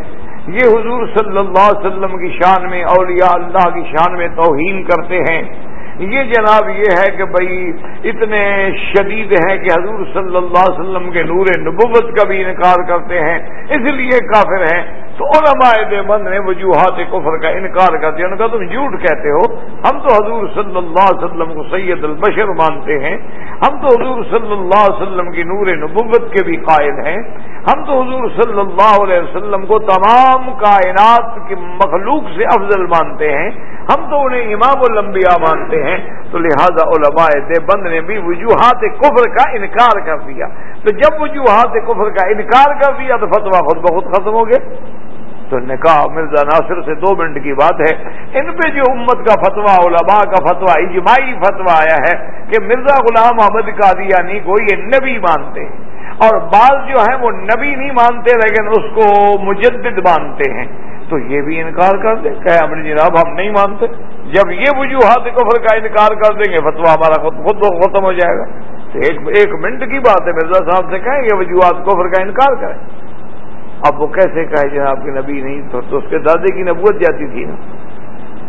یہ حضور صلی اللہ علیہ وسلم کی شان میں، اولیاء اللہ کی شان میں توہین کرتے ہیں۔ یہ جناب یہ ہے کہ بھائی اتنے شدید ہیں کہ حضور صلی اللہ علیہ وسلم کے نور نبوت کا بھی انکار کرتے ہیں، اس لیے کافر ہیں۔ تو علماء مند نے وجوہات کفر کا انکار کر دیا۔ ان کا تم جھوٹ کہتے ہو۔ ہم تو حضور صلی اللہ علیہ وسلم کو سید البشر مانتے ہیں۔ ہم تو حضور صلی اللہ علیہ وسلم کی نور نبوت کے بھی قائل ہیں۔ ہم تو حضور صلی اللہ علیہ وسلم کو تمام کائنات کی مخلوق سے افضل مانتے ہیں۔ ہم تو انہیں امام الانبیاء مانتے ہیں۔ تو لہذا علماء دیوبند نے بھی وجوہات کفر کا انکار کر دیا۔ تو جب وجوہات کفر کا انکار کر دیا تو فتوا خود بخود ختم ہو گیا تو نے کہا، مرزا ناصر سے دو منٹ کی بات ہے۔ ان پہ جو امت کا فتویٰ، علماء کا فتویٰ، اجماعی فتویٰ آیا ہے کہ مرزا غلام احمد قادیانی یعنی کو یہ نبی مانتے۔ ہیں اور بعض جو ہیں وہ نبی نہیں مانتے لیکن اس کو مجدد مانتے ہیں۔ تو یہ بھی انکار کر دیں کہ اپنی جناب، ہم نہیں مانتے۔ جب یہ وجوہات کفر کا انکار کر دیں گے فتوا ہمارا خود خود ختم ہو جائے گا۔ تو ایک ایک منٹ کی بات ہے، مرزا صاحب سے کہیں یہ وجوہات کفر کا انکار کریں۔ اب وہ کیسے کہے جناب کے نبی نہیں تو, تو اس کے دادے کی نبوت جاتی تھی نا۔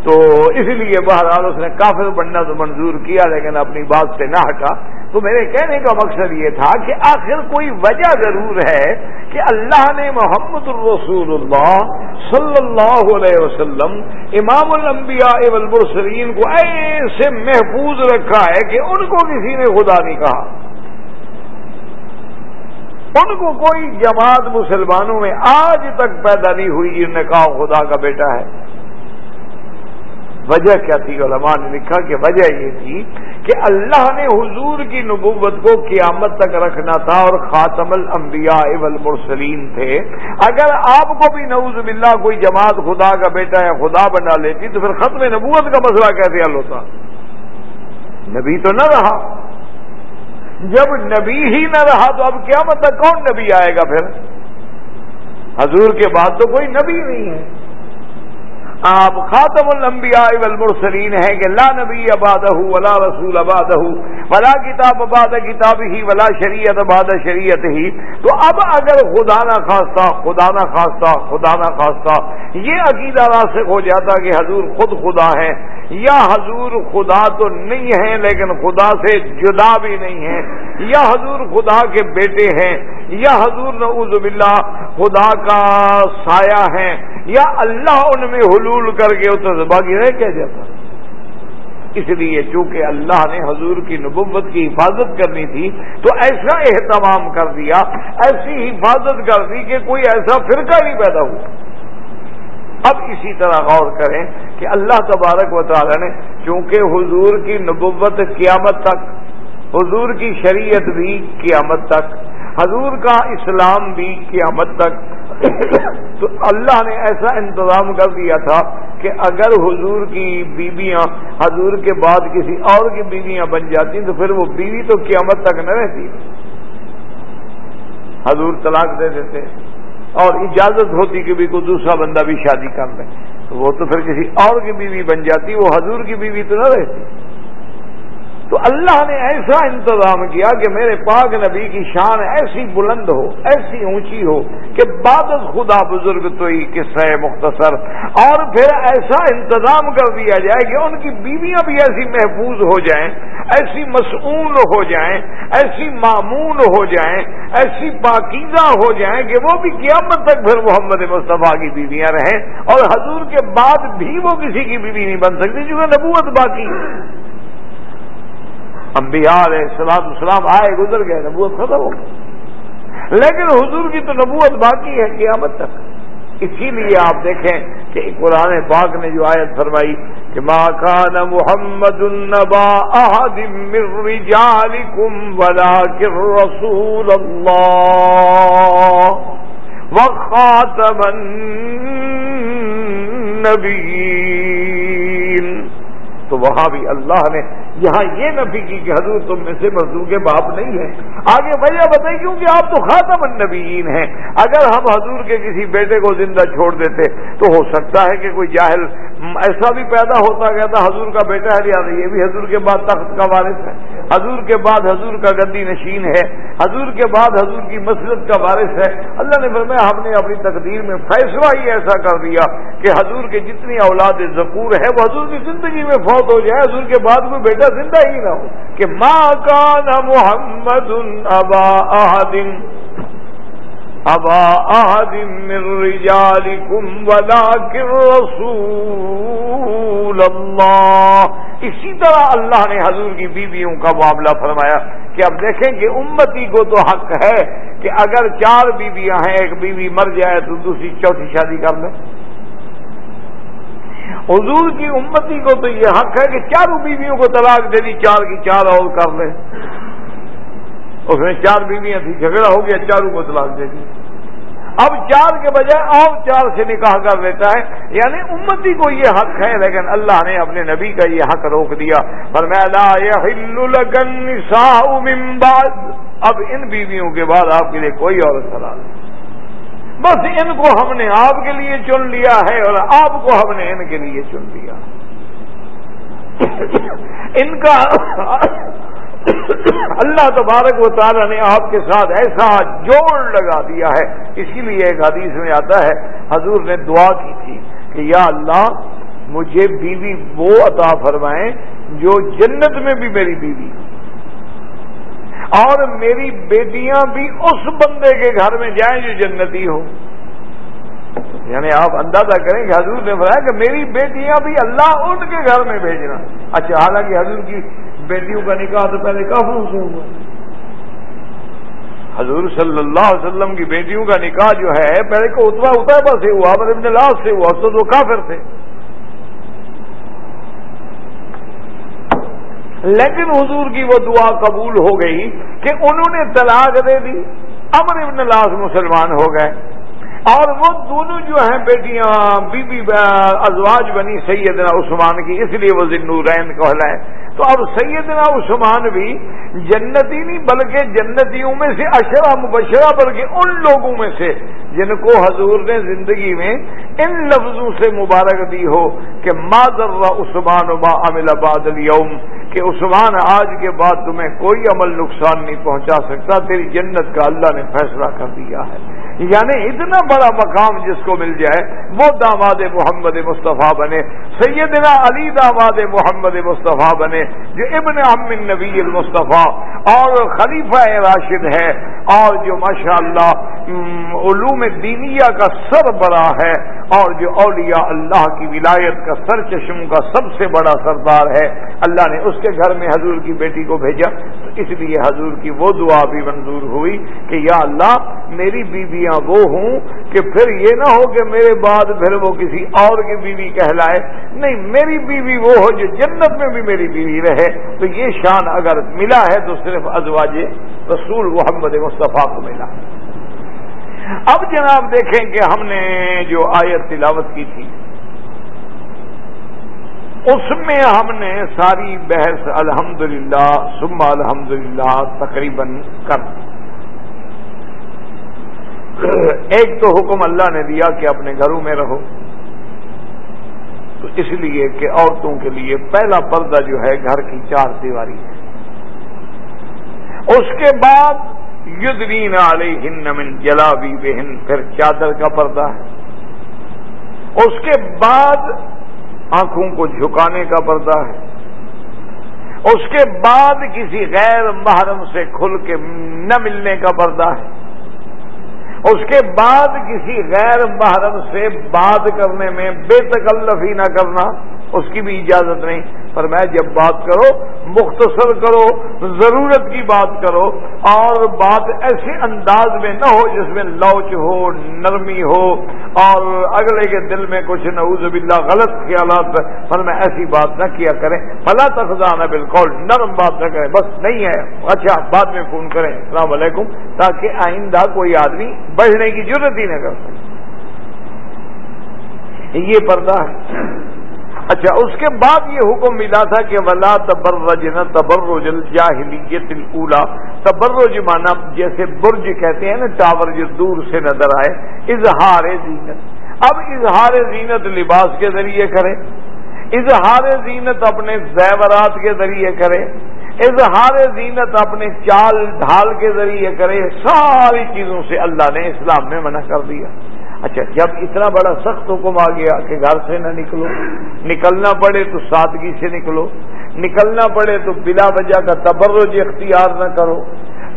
تو اس لیے بہرحال اس نے کافر بننا تو منظور کیا لیکن اپنی بات سے نہ ہٹا۔ تو میرے کہنے کا مقصد یہ تھا کہ آخر کوئی وجہ ضرور ہے کہ اللہ نے محمد الرسول اللہ صلی اللہ علیہ وسلم امام الانبیاء والمرسلین کو ایسے محفوظ رکھا ہے کہ ان کو کسی نے خدا نہیں کہا۔ ان کو کوئی جماعت مسلمانوں میں آج تک پیدا نہیں ہوئی جن نے کہا خدا کا بیٹا ہے۔ وجہ کیا تھی؟ علماء نے لکھا کہ وجہ یہ تھی کہ اللہ نے حضور کی نبوت کو قیامت تک رکھنا تھا اور خاتم الانبیاء والمرسلین تھے۔ اگر آپ کو بھی نعوذ باللہ کوئی جماعت خدا کا بیٹا یا خدا بنا لیتی تو پھر ختم نبوت کا مسئلہ کیسے حل ہوتا؟ نبی تو نہ رہا۔ جب نبی ہی نہ رہا تو اب کیا مطلب کون نبی آئے گا پھر؟ حضور کے بعد تو کوئی نبی نہیں ہے۔ آپ خاتم الانبیاء والمرسلین ہیں کہ لا نبی عبادہ ولا رسول عبادہ ولا کتاب عباد کتاب ہی ولا شریعت عباد شریعت ہی تو اب اگر خدا نہ خواستہ خدا نہ خواستہ خدا نہ خواستہ یہ عقیدہ راسک ہو جاتا کہ حضور خود خدا ہے یا حضور خدا تو نہیں ہے لیکن خدا سے جدا بھی نہیں ہے یا حضور خدا کے بیٹے ہیں یا حضور نعوذ باللہ، خدا کا سایہ ہے، یا اللہ ان میں حلول کر کے اتر باقی رہ کیا جاتا اس لیے چونکہ اللہ نے حضور کی نبوت کی حفاظت کرنی تھی، تو ایسا اہتمام کر دیا، ایسی حفاظت کر دی کہ کوئی ایسا فرقہ نہیں پیدا ہوا۔ اب اسی طرح غور کریں کہ اللہ تبارک و تعالی نے چونکہ حضور کی نبوت قیامت تک، حضور کی شریعت بھی قیامت تک حضور کا اسلام بھی قیامت تک تو اللہ نے ایسا انتظام کر دیا تھا کہ اگر حضور کی بیویاں حضور کے بعد کسی اور کی بیویاں بن جاتی تو پھر وہ بیوی تو قیامت تک نہ رہتی۔ حضور طلاق دے دیتے اور اجازت ہوتی کہ بھی کوئی دوسرا بندہ بھی شادی کر لے۔ تو وہ تو پھر کسی اور کی بیوی بن جاتی، وہ حضور کی بیوی تو نہ رہتی۔ تو اللہ نے ایسا انتظام کیا کہ میرے پاک نبی کی شان ایسی بلند ہو، ایسی اونچی ہو کہ بادت خدا بزرگ تو ہی قصہ مختصر۔ اور پھر ایسا انتظام کر دیا جائے کہ ان کی بیویاں بھی ایسی محفوظ ہو جائیں، ایسی مسعون ہو جائیں، ایسی معمون ہو جائیں، ایسی پاکیزہ ہو جائیں کہ وہ بھی قیامت تک پھر محمد مصطفیٰ کی بیویاں رہیں۔ اور حضور کے بعد بھی وہ کسی کی بیوی نہیں بن سکتی کیونکہ نبوت باقی انبیاء علیہ السلام السلام آئے، گزر گئے، نبوت ختم ہو گئی۔ لیکن حضور کی تو نبوت باقی ہے، قیامت تک۔ اسی لیے آپ دیکھیں کہ قرآن پاک نے جو آیت فرمائی کہ ما کان محمد النبا احد من رجالکم ولكن رسول اللہ وخاتم النبیین تو وہاں بھی اللہ نے یہاں یہ نفی کی کہ حضور تم میں سے مزدور کے باپ نہیں ہے آگے وجہ بتائی کیونکہ آپ تو خاتم النبیین ہیں۔ اگر ہم حضور کے کسی بیٹے کو زندہ چھوڑ دیتے تو ہو سکتا ہے کہ کوئی جاہل ایسا بھی پیدا ہوتا گیا تھا، حضور کا بیٹا ہے، یاد یہ بھی حضور کے بعد تخت کا وارث ہے۔ حضور کے بعد حضور کا گدی نشین ہے۔ حضور کے بعد حضور کی مسجد کا وارث ہے۔ اللہ نے فرمایا، ہم نے اپنی تقدیر میں فیصلہ ہی ایسا کر دیا کہ حضور کے جتنی اولاد ذکور ہے، وہ حضور کی زندگی میں فوت ہو جائے۔ حضور کے بعد کوئی بیٹا زندہ ہی نہ ہو۔ کہ ماں کا کان محمد ابا ابا احدن من رجالکم ولكن رسول اللہ اسی طرح اللہ نے حضور کی بیویوں کا معاملہ فرمایا کہ اب دیکھیں کہ امتی کو تو حق ہے کہ اگر چار بیویاں ہیں، ایک بیوی مر جائے تو دوسری چوتھی شادی کر لیں حضور کی امتی کو تو یہ حق ہے کہ چاروں بیویوں کو طلاق دے دی، چار کی چار اور کر لیں اس میں چار بیویاں تھیں، جھگڑا ہو گیا، چاروں کو طلاق دے دی۔ اب چار کے بجائے اور چار سے نکاح کر لیتا ہے۔ یعنی امتی کو یہ حق ہے، لیکن اللہ نے اپنے نبی کا یہ حق روک دیا۔ پر میں اب ان بیویوں کے بعد آپ کے لیے کوئی اور سلام نہیں۔ بس ان کو ہم نے آپ کے لیے چن لیا ہے اور آپ کو ہم نے ان کے لیے چن لیا۔ ان کا اللہ تبارک و تعالی نے آپ کے ساتھ ایسا جوڑ لگا دیا ہے۔ اسی لیے ایک حدیث میں آتا ہے، حضور نے دعا کی تھی کہ یا اللہ، مجھے بیوی وہ عطا فرمائیں جو جنت میں بھی میری بیوی۔ اور میری بیٹیاں بھی اس بندے کے گھر میں جائیں جو جنتی ہو یعنی آپ اندازہ کریں کہ حضور نے بتایا کہ میری بیٹیاں بھی اللہ ان کے گھر میں بھیجنا۔ اچھا حالانکہ حضور کی بیٹیوں کا نکاح تو پہلے کافروں سے ہوا حضور صلی اللہ علیہ وسلم کی بیٹیوں کا نکاح جو ہے، پہلے کو اتبا اتبا سے ہوا ابن لاس سے ہوا تو وہ کافر تھے۔ لیکن حضور کی وہ دعا قبول ہو گئی کہ انہوں نے طلاق دے دی، امر ابن لاس مسلمان ہو گئے۔ اور وہ دونوں جو ہیں بیٹیاں، بی بی، ازواج بنی سیدنا عثمان کی، اس لیے وہ ذنورین کہلائے تو اب سیدنا عثمان بھی جنتی نہیں، بلکہ جنتیوں میں سے اشرا مبشرہ، بلکہ ان لوگوں میں سے جن کو حضور نے زندگی میں ان لفظوں سے مبارک دی ہو کہ ما ذرہ عثمان ما عمل بعد اليوم۔ کہ عثمان آج کے بعد تمہیں کوئی عمل نقصان نہیں پہنچا سکتا، تیری جنت کا اللہ نے فیصلہ کر دیا ہے۔ یعنی اتنا بڑا مقام جس کو مل جائے، وہ داماد محمد مصطفیٰ بنے، سیدنا علی داماد محمد مصطفیٰ بنے، جو ابن امن نبی المصطفیٰ اور خلیفہ راشد ہے، اور جو ماشاء اللہ علوم دینیا کا سر بڑا ہے اور جو اولیاء اللہ کی ولایت کا سر چشم کا سب سے بڑا سردار ہے، اللہ نے اس کے گھر میں حضور کی بیٹی کو بھیجا۔ تو اس لیے حضور کی وہ دعا بھی منظور ہوئی کہ یا اللہ، میری بیویاں وہ ہوں کہ پھر یہ نہ ہو کہ میرے بعد پھر وہ کسی اور کی بیوی کہلائے۔ نہیں، میری بیوی وہ ہو جو جنت میں بھی میری بیوی رہے۔ تو یہ شان اگر ملا ہے تو صرف ازواج رسول محمد مصطفیٰ کو ملا۔ اب جناب دیکھیں کہ ہم نے جو آیت تلاوت کی تھی، اس میں ہم نے ساری بحث الحمد للہ سما الحمد للہ تقریباً کر ایک تو حکم اللہ نے دیا کہ اپنے گھروں میں رہو، تو اس لیے کہ عورتوں کے لیے پہلا پردہ جو ہے گھر کی چار دیواری ہے۔ اس کے بعد یدرین علیہن من جلابی بہن پھر چادر کا پردہ ہے. اس کے بعد آنکھوں کو جھکانے کا پردہ ہے. اس کے بعد کسی غیر محرم سے کھل کے نہ ملنے کا پردہ ہے. اس کے بعد کسی غیر محرم سے بات کرنے میں بے تکلفی نہ کرنا. اس کی بھی اجازت نہیں پر میں جب بات کرو، مختصر کرو، ضرورت کی بات کرو، اور بات ایسے انداز میں نہ ہو جس میں لوچ ہو، نرمی ہو، اور اگلے کے دل میں کچھ نعوذ باللہ غلط خیالات پر میں ایسی بات نہ کیا کریں۔ فلا تخذانہ بالکل نرم بات نہ کریں۔ بس نہیں ہے۔ اچھا بعد میں فون کریں۔ السلام علیکم۔ تاکہ آئندہ کوئی آدمی بڑھنے کی ضرورت ہی نہ کر سکے یہ پردہ ہے۔ اچھا اس کے بعد یہ حکم ملا تھا کہ ولا تبرج نہ تبرج الجاہلیت الاولا تبرج مانا جیسے برج کہتے ہیں نا ٹاور جو دور سے نظر آئے۔ اظہار زینت۔ اب اظہار زینت لباس کے ذریعے کرے۔ اظہار زینت اپنے زیورات کے ذریعے کرے۔ اظہار زینت اپنے چال ڈھال کے ذریعے کرے۔ ساری چیزوں سے اللہ نے اسلام میں منع کر دیا۔ اچھا جب اتنا بڑا سخت حکم آ گیا کہ گھر سے نہ نکلو، نکلنا پڑے تو سادگی سے نکلو، نکلنا پڑے تو بلا وجہ کا تبرج اختیار نہ کرو،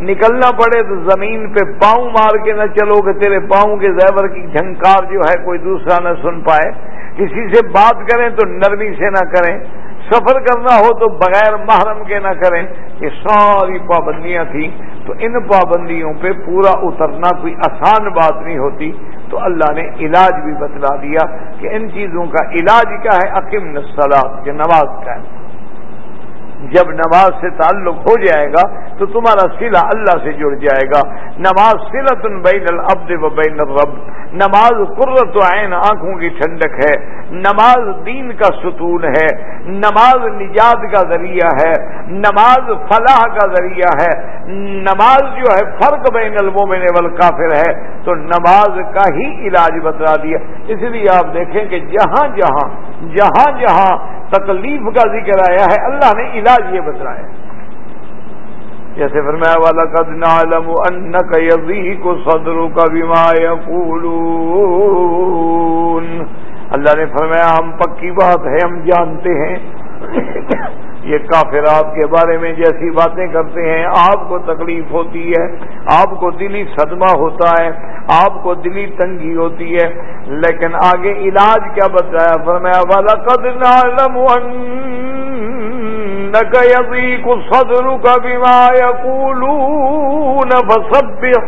نکلنا پڑے تو زمین پہ پاؤں مار کے نہ چلو کہ تیرے پاؤں کے زیور کی جھنکار جو ہے کوئی دوسرا نہ سن پائے۔ کسی سے بات کریں تو نرمی سے نہ کریں۔ سفر کرنا ہو تو بغیر محرم کے نہ کریں، یہ ساری پابندیاں تھیں۔ تو ان پابندیوں پہ پورا اترنا کوئی آسان بات نہیں ہوتی۔ تو اللہ نے علاج بھی بتلا دیا کہ ان چیزوں کا علاج کیا ہے؟ عقیم نسلات کہ نماز کا ہے۔ جب نماز سے تعلق ہو جائے گا تو تمہارا سلا اللہ سے جڑ جائے گا۔ نماز سلت بین العبد و بین الرب۔ نماز قرت عین آنکھوں کی ٹھنڈک ہے، نماز دین کا ستون ہے، نماز نجات کا ذریعہ ہے، نماز فلاح کا ذریعہ ہے۔ نماز جو ہے، فرق بین المومن والکافر ہے۔ تو نماز کا ہی علاج بتلا دیا۔ اس لیے آپ دیکھیں کہ جہاں جہاں جہاں جہاں تکلیف کا ذکر آیا ہے، اللہ نے علاج یہ بتلایا۔ جیسے فرمایا والا قد نعلم انك يضيق صدرك بما يقولون۔ اللہ نے فرمایا، ہم پکی بات ہے ہم جانتے ہیں۔ یہ کافر آپ کے بارے میں جیسی باتیں کرتے ہیں۔ آپ کو تکلیف ہوتی ہے، آپ کو دلی صدمہ ہوتا ہے، آپ کو دلی تنگی ہوتی ہے۔ لیکن آگے علاج کیا بتایا؟ فرمایا والا قد نعلم انك يضيق صدرك بما يقولون فصبح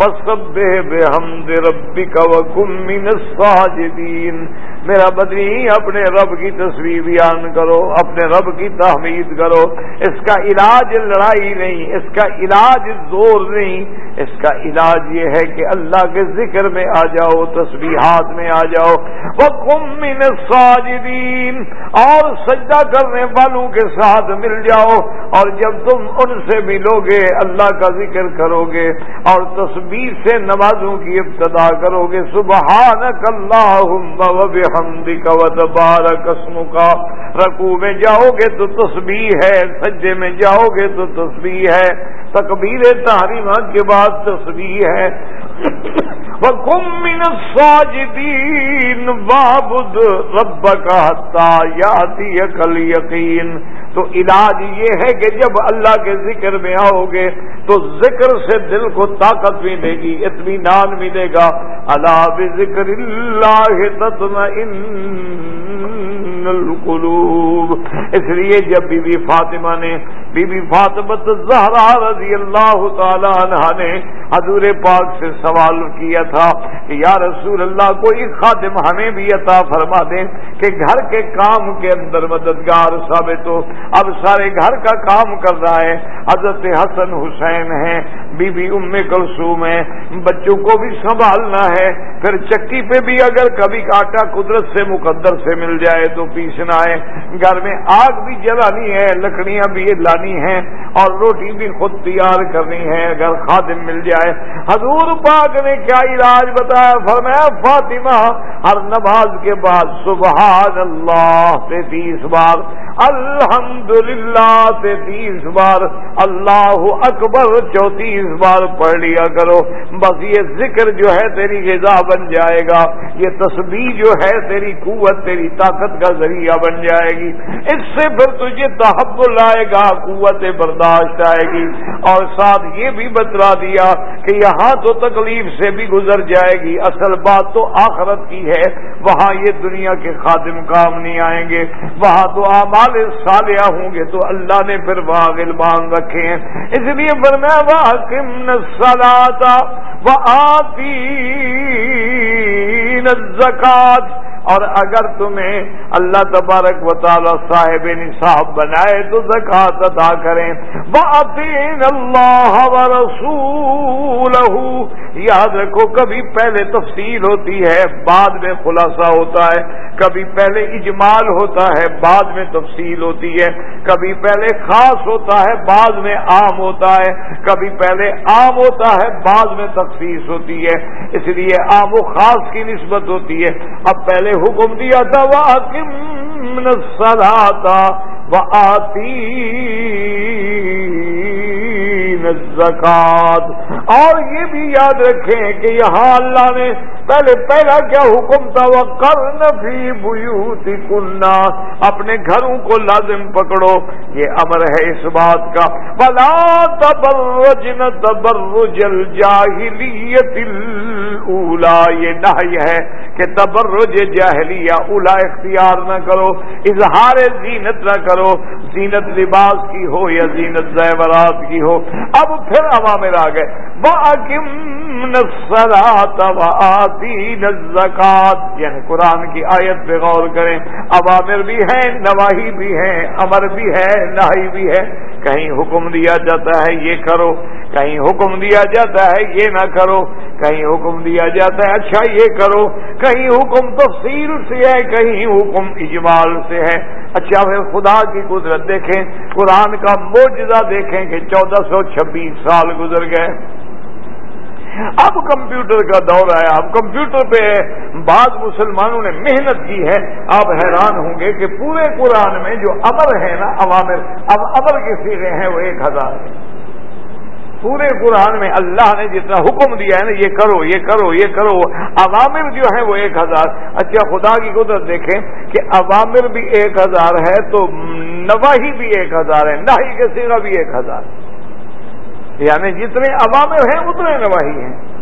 فصبح بحمد ربك وكن من الصاجدين میرا بدنی اپنے رب کی تصویر بیان کرو، اپنے رب کی تحمید کرو۔ اس کا علاج لڑائی نہیں، اس کا علاج زور نہیں۔ اس کا علاج یہ ہے کہ اللہ کے ذکر میں آ جاؤ تصویرات میں آ جاؤ۔ وہ کم ساجدین اور سجدہ کرنے والوں کے ساتھ مل جاؤ۔ اور جب تم ان سے ملو گے اللہ کا ذکر کرو گے اور تصویر سے نمازوں کی ابتدا کرو گے سبحان اللہ کا بار قسم کا رقو میں جاؤ گے تو تسبیح ہے، سجدے میں جاؤ گے تو تسبیح ہے، تکبیر تحریمہ کے بعد تصویر ہے۔ من الساجدین وابد رب کا یاتی کل یقین تو علاج یہ ہے کہ جب اللہ کے ذکر میں آؤ گے تو ذکر سے دل کو طاقت ملے گی، اطمینان ملے گا۔ اللہ بکر اللہ القلوب۔ اس لیے جب بی بی فاطمہ نے بی بی فاطمت زہرا رضی اللہ تعالی عنہ نے حضور پاک سے سوال کیا تھا کہ یا رسول اللہ کوئی خادم ہمیں بھی عطا فرما دیں کہ گھر کے کام کے اندر مددگار ثابت ہو۔ اب سارے گھر کا کام کر رہا ہے۔ حضرت حسن حسین ہیں۔ بی بی ام کلسوم ہے، بچوں کو بھی سنبھالنا ہے۔ پھر چکی پہ بھی اگر کبھی آٹا قدرت سے مقدر سے مل جائے تو پیسنا ہے۔ گھر میں آگ بھی جلانی ہے، لکڑیاں بھی لانی ہیں اور روٹی بھی خود تیار کرنی ہے۔ اگر خادم مل جائے۔ حضور پاک نے کیا علاج بتایا؟ فرمایا، فاطمہ ہر نماز کے بعد سبحان اللہ سے تیس بار الحمد سے تیس بار، اللہ اکبر چوتیس بار پڑھ لیا کرو۔ بس یہ ذکر جو ہے تیری غذا بن جائے گا۔ یہ تصویر جو ہے تیری قوت، تیری طاقت کا ذریعہ بن جائے گی۔ اس سے پھر تجھے تحبل آئے گا، قوت برداشت آئے گی۔ اور ساتھ یہ بھی بتلا دیا کہ یہاں تو تکلیف سے بھی گزر جائے گی۔ اصل بات تو آخرت کی ہے۔ وہاں یہ دنیا کے خادم کام نہیں آئیں گے۔ وہاں تو آمال صالحہ ہوں گے۔ تو اللہ نے پھر واغل مان رکھے ہیں۔ اس لیے فرمایا واقم نسلاتا وہ آتی زکات اور اگر تمہیں اللہ تبارک و تعالی صاحب نصاب بنائے تو زکات ادا کریں۔ بین اللہ و رسول یاد رکھو، کبھی پہلے تفصیل ہوتی ہے، بعد میں خلاصہ ہوتا ہے۔ کبھی پہلے اجمال ہوتا ہے، بعد میں تفصیل ہوتی ہے۔ کبھی پہلے خاص ہوتا ہے، بعد میں عام ہوتا ہے۔ کبھی پہلے عام ہوتا ہے، بعد میں تخصیص ہوتی ہے۔ اس لیے عام و خاص کی نسبت ہوتی ہے۔ اب پہلے حکم دیا تھا وہ تھا وہ آتی زکات اور یہ بھی یاد رکھیں کہ یہاں اللہ نے پہلے پہلا کیا حکم تھا؟ وہ کرن بھی بوتی کننا اپنے گھروں کو لازم پکڑو۔ یہ امر ہے اس بات کا۔ بلا تبرج نہ تبرج الجاہلیت الاولا یہ نہ ہے کہ تبرج جاہلیہ اولا اختیار نہ کرو، اظہار زینت نہ کرو۔ زینت لباس کی ہو یا زینت زیورات کی ہو۔ اب پھر عوامر آ گئے۔ آتی نزکات یعنی قرآن کی آیت پہ غور کریں۔ عوامر بھی ہیں نواحی بھی ہیں امر بھی ہے، نہی بھی ہے۔ کہیں حکم دیا جاتا ہے، یہ کرو۔ کہیں حکم دیا جاتا ہے، یہ نہ کرو۔ کہیں حکم دیا جاتا ہے اچھا یہ کرو۔ کہیں حکم تفصیل سے ہے، کہیں حکم اجمال سے ہے۔ اچھا پھر خدا کی قدرت دیکھیں۔ قرآن کا موجودہ دیکھیں کہ چودہ سو چھبیس سال گزر گئے۔ اب کمپیوٹر کا دور آیا، اب کمپیوٹر پہ بعض مسلمانوں نے محنت کی ہے۔ آپ حیران ہوں گے کہ پورے قرآن میں جو امر ہے نا، عوامر، اب امر کے سیرے ہیں وہ ایک ہزار۔ ہیں پورے قرآن میں اللہ نے جتنا حکم دیا ہے نا، یہ کرو یہ کرو یہ کرو، عوامر جو ہے وہ ایک ہزار۔ اچھا خدا کی قدرت دیکھیں کہ عوامر بھی ایک ہزار ہے تو نواحی بھی ایک ہزار ہے نہ کے سیرا بھی ایک ہزار۔ یعنی جتنے عوامر ہیں اتنے نواحی ہیں۔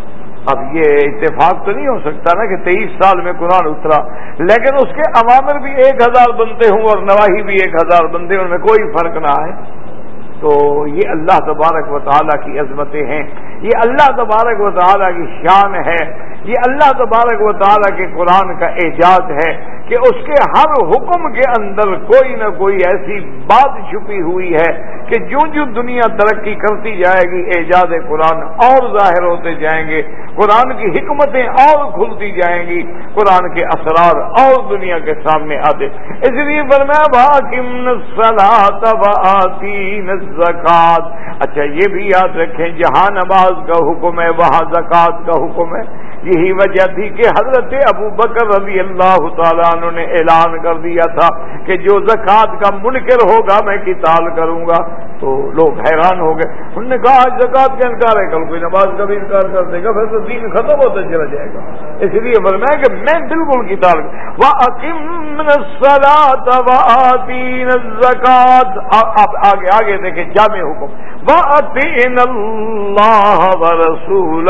اب یہ اتفاق تو نہیں ہو سکتا نا کہ تیئیس سال میں قرآن اترا، لیکن اس کے عوامر بھی ایک ہزار بنتے ہوں اور نواحی بھی ایک ہزار بنتے ان میں کوئی فرق نہ آئے۔ تو یہ اللہ تبارک و تعالیٰ کی عظمتیں ہیں۔ یہ اللہ تبارک و تعالیٰ کی شان ہے، یہ اللہ تبارک و تعالیٰ کے قرآن کا اعجاز ہے کہ اس کے ہر حکم کے اندر کوئی نہ کوئی ایسی بات چھپی ہوئی ہے کہ جو جو دنیا ترقی کرتی جائے گی اعجاز قرآن اور ظاہر ہوتے جائیں گے، قرآن کی حکمتیں اور کھلتی جائیں گی، قرآن کے اثرات اور دنیا کے سامنے آتے۔ اس لیے زکات اچھا یہ بھی یاد رکھیں، جہاں نماز کا حکم ہے وہاں زکوٰۃ کا حکم ہے۔ یہی وجہ تھی کہ حضرت ابو بکر رضی اللہ تعالیٰ عنہ نے اعلان کر دیا تھا کہ جو زکوٰۃ کا منکر ہوگا میں کتاب کروں گا۔ تو لوگ حیران ہو گئے۔ انہوں نے کہا، آج زکوٰۃ کا انکار ہے، کل کوئی نماز کا بھی انکار کر دے گا، پھر تو دین ختم ہوتا چلا جائے گا۔ اس لیے فرمایا کہ میں بالکل کتاب وہ عقیم زکات آپ آگے آگے دیکھیں، جامع حکم۔ وہ اللہ رسول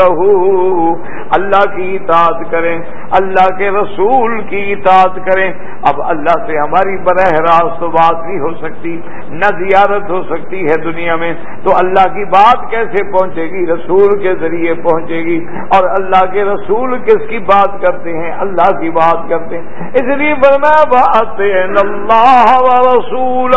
اللہ اللہ کی اطاعت کریں، اللہ کے رسول کی اطاعت کریں۔ اب اللہ سے ہماری براہ راست بات نہیں ہو سکتی، نہ زیارت ہو سکتی ہے دنیا میں۔ تو اللہ کی بات کیسے پہنچے گی؟ رسول کے ذریعے پہنچے گی۔ اور اللہ کے رسول کس کی بات کرتے ہیں؟ اللہ کی بات کرتے ہیں۔ اس لیے بنا بات اللہ رسول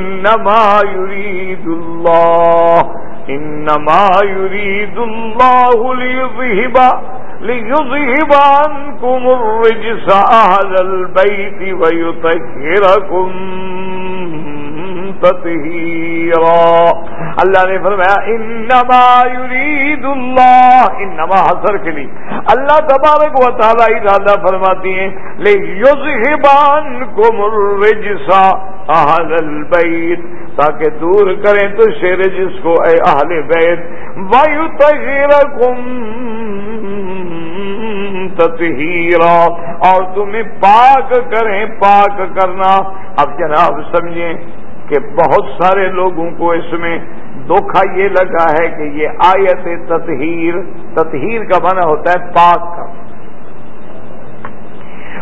انما يريد الله انما يريد الله ليذهب ليذهب عنكم الرجس اهل البيت ويطهركم. تطہیرا۔ اللہ نے فرمایا، انما یرید اللہ، انما حسر کے لیے۔ اللہ تبارک و تعالی ارادہ فرماتی ہیں لے یذہبان کم الرجسا اہل البیت، تاکہ دور کریں تو سے رجس کو اے اہل بیت۔ ویطہرکم تطہیرا۔ اور تمہیں پاک کریں، پاک کرنا۔ اب جناب سمجھیں کہ بہت سارے لوگوں کو اس میں دھوکھا یہ لگا ہے کہ یہ آیت تطہیر تطہیر کا معنی ہوتا ہے پاک کا۔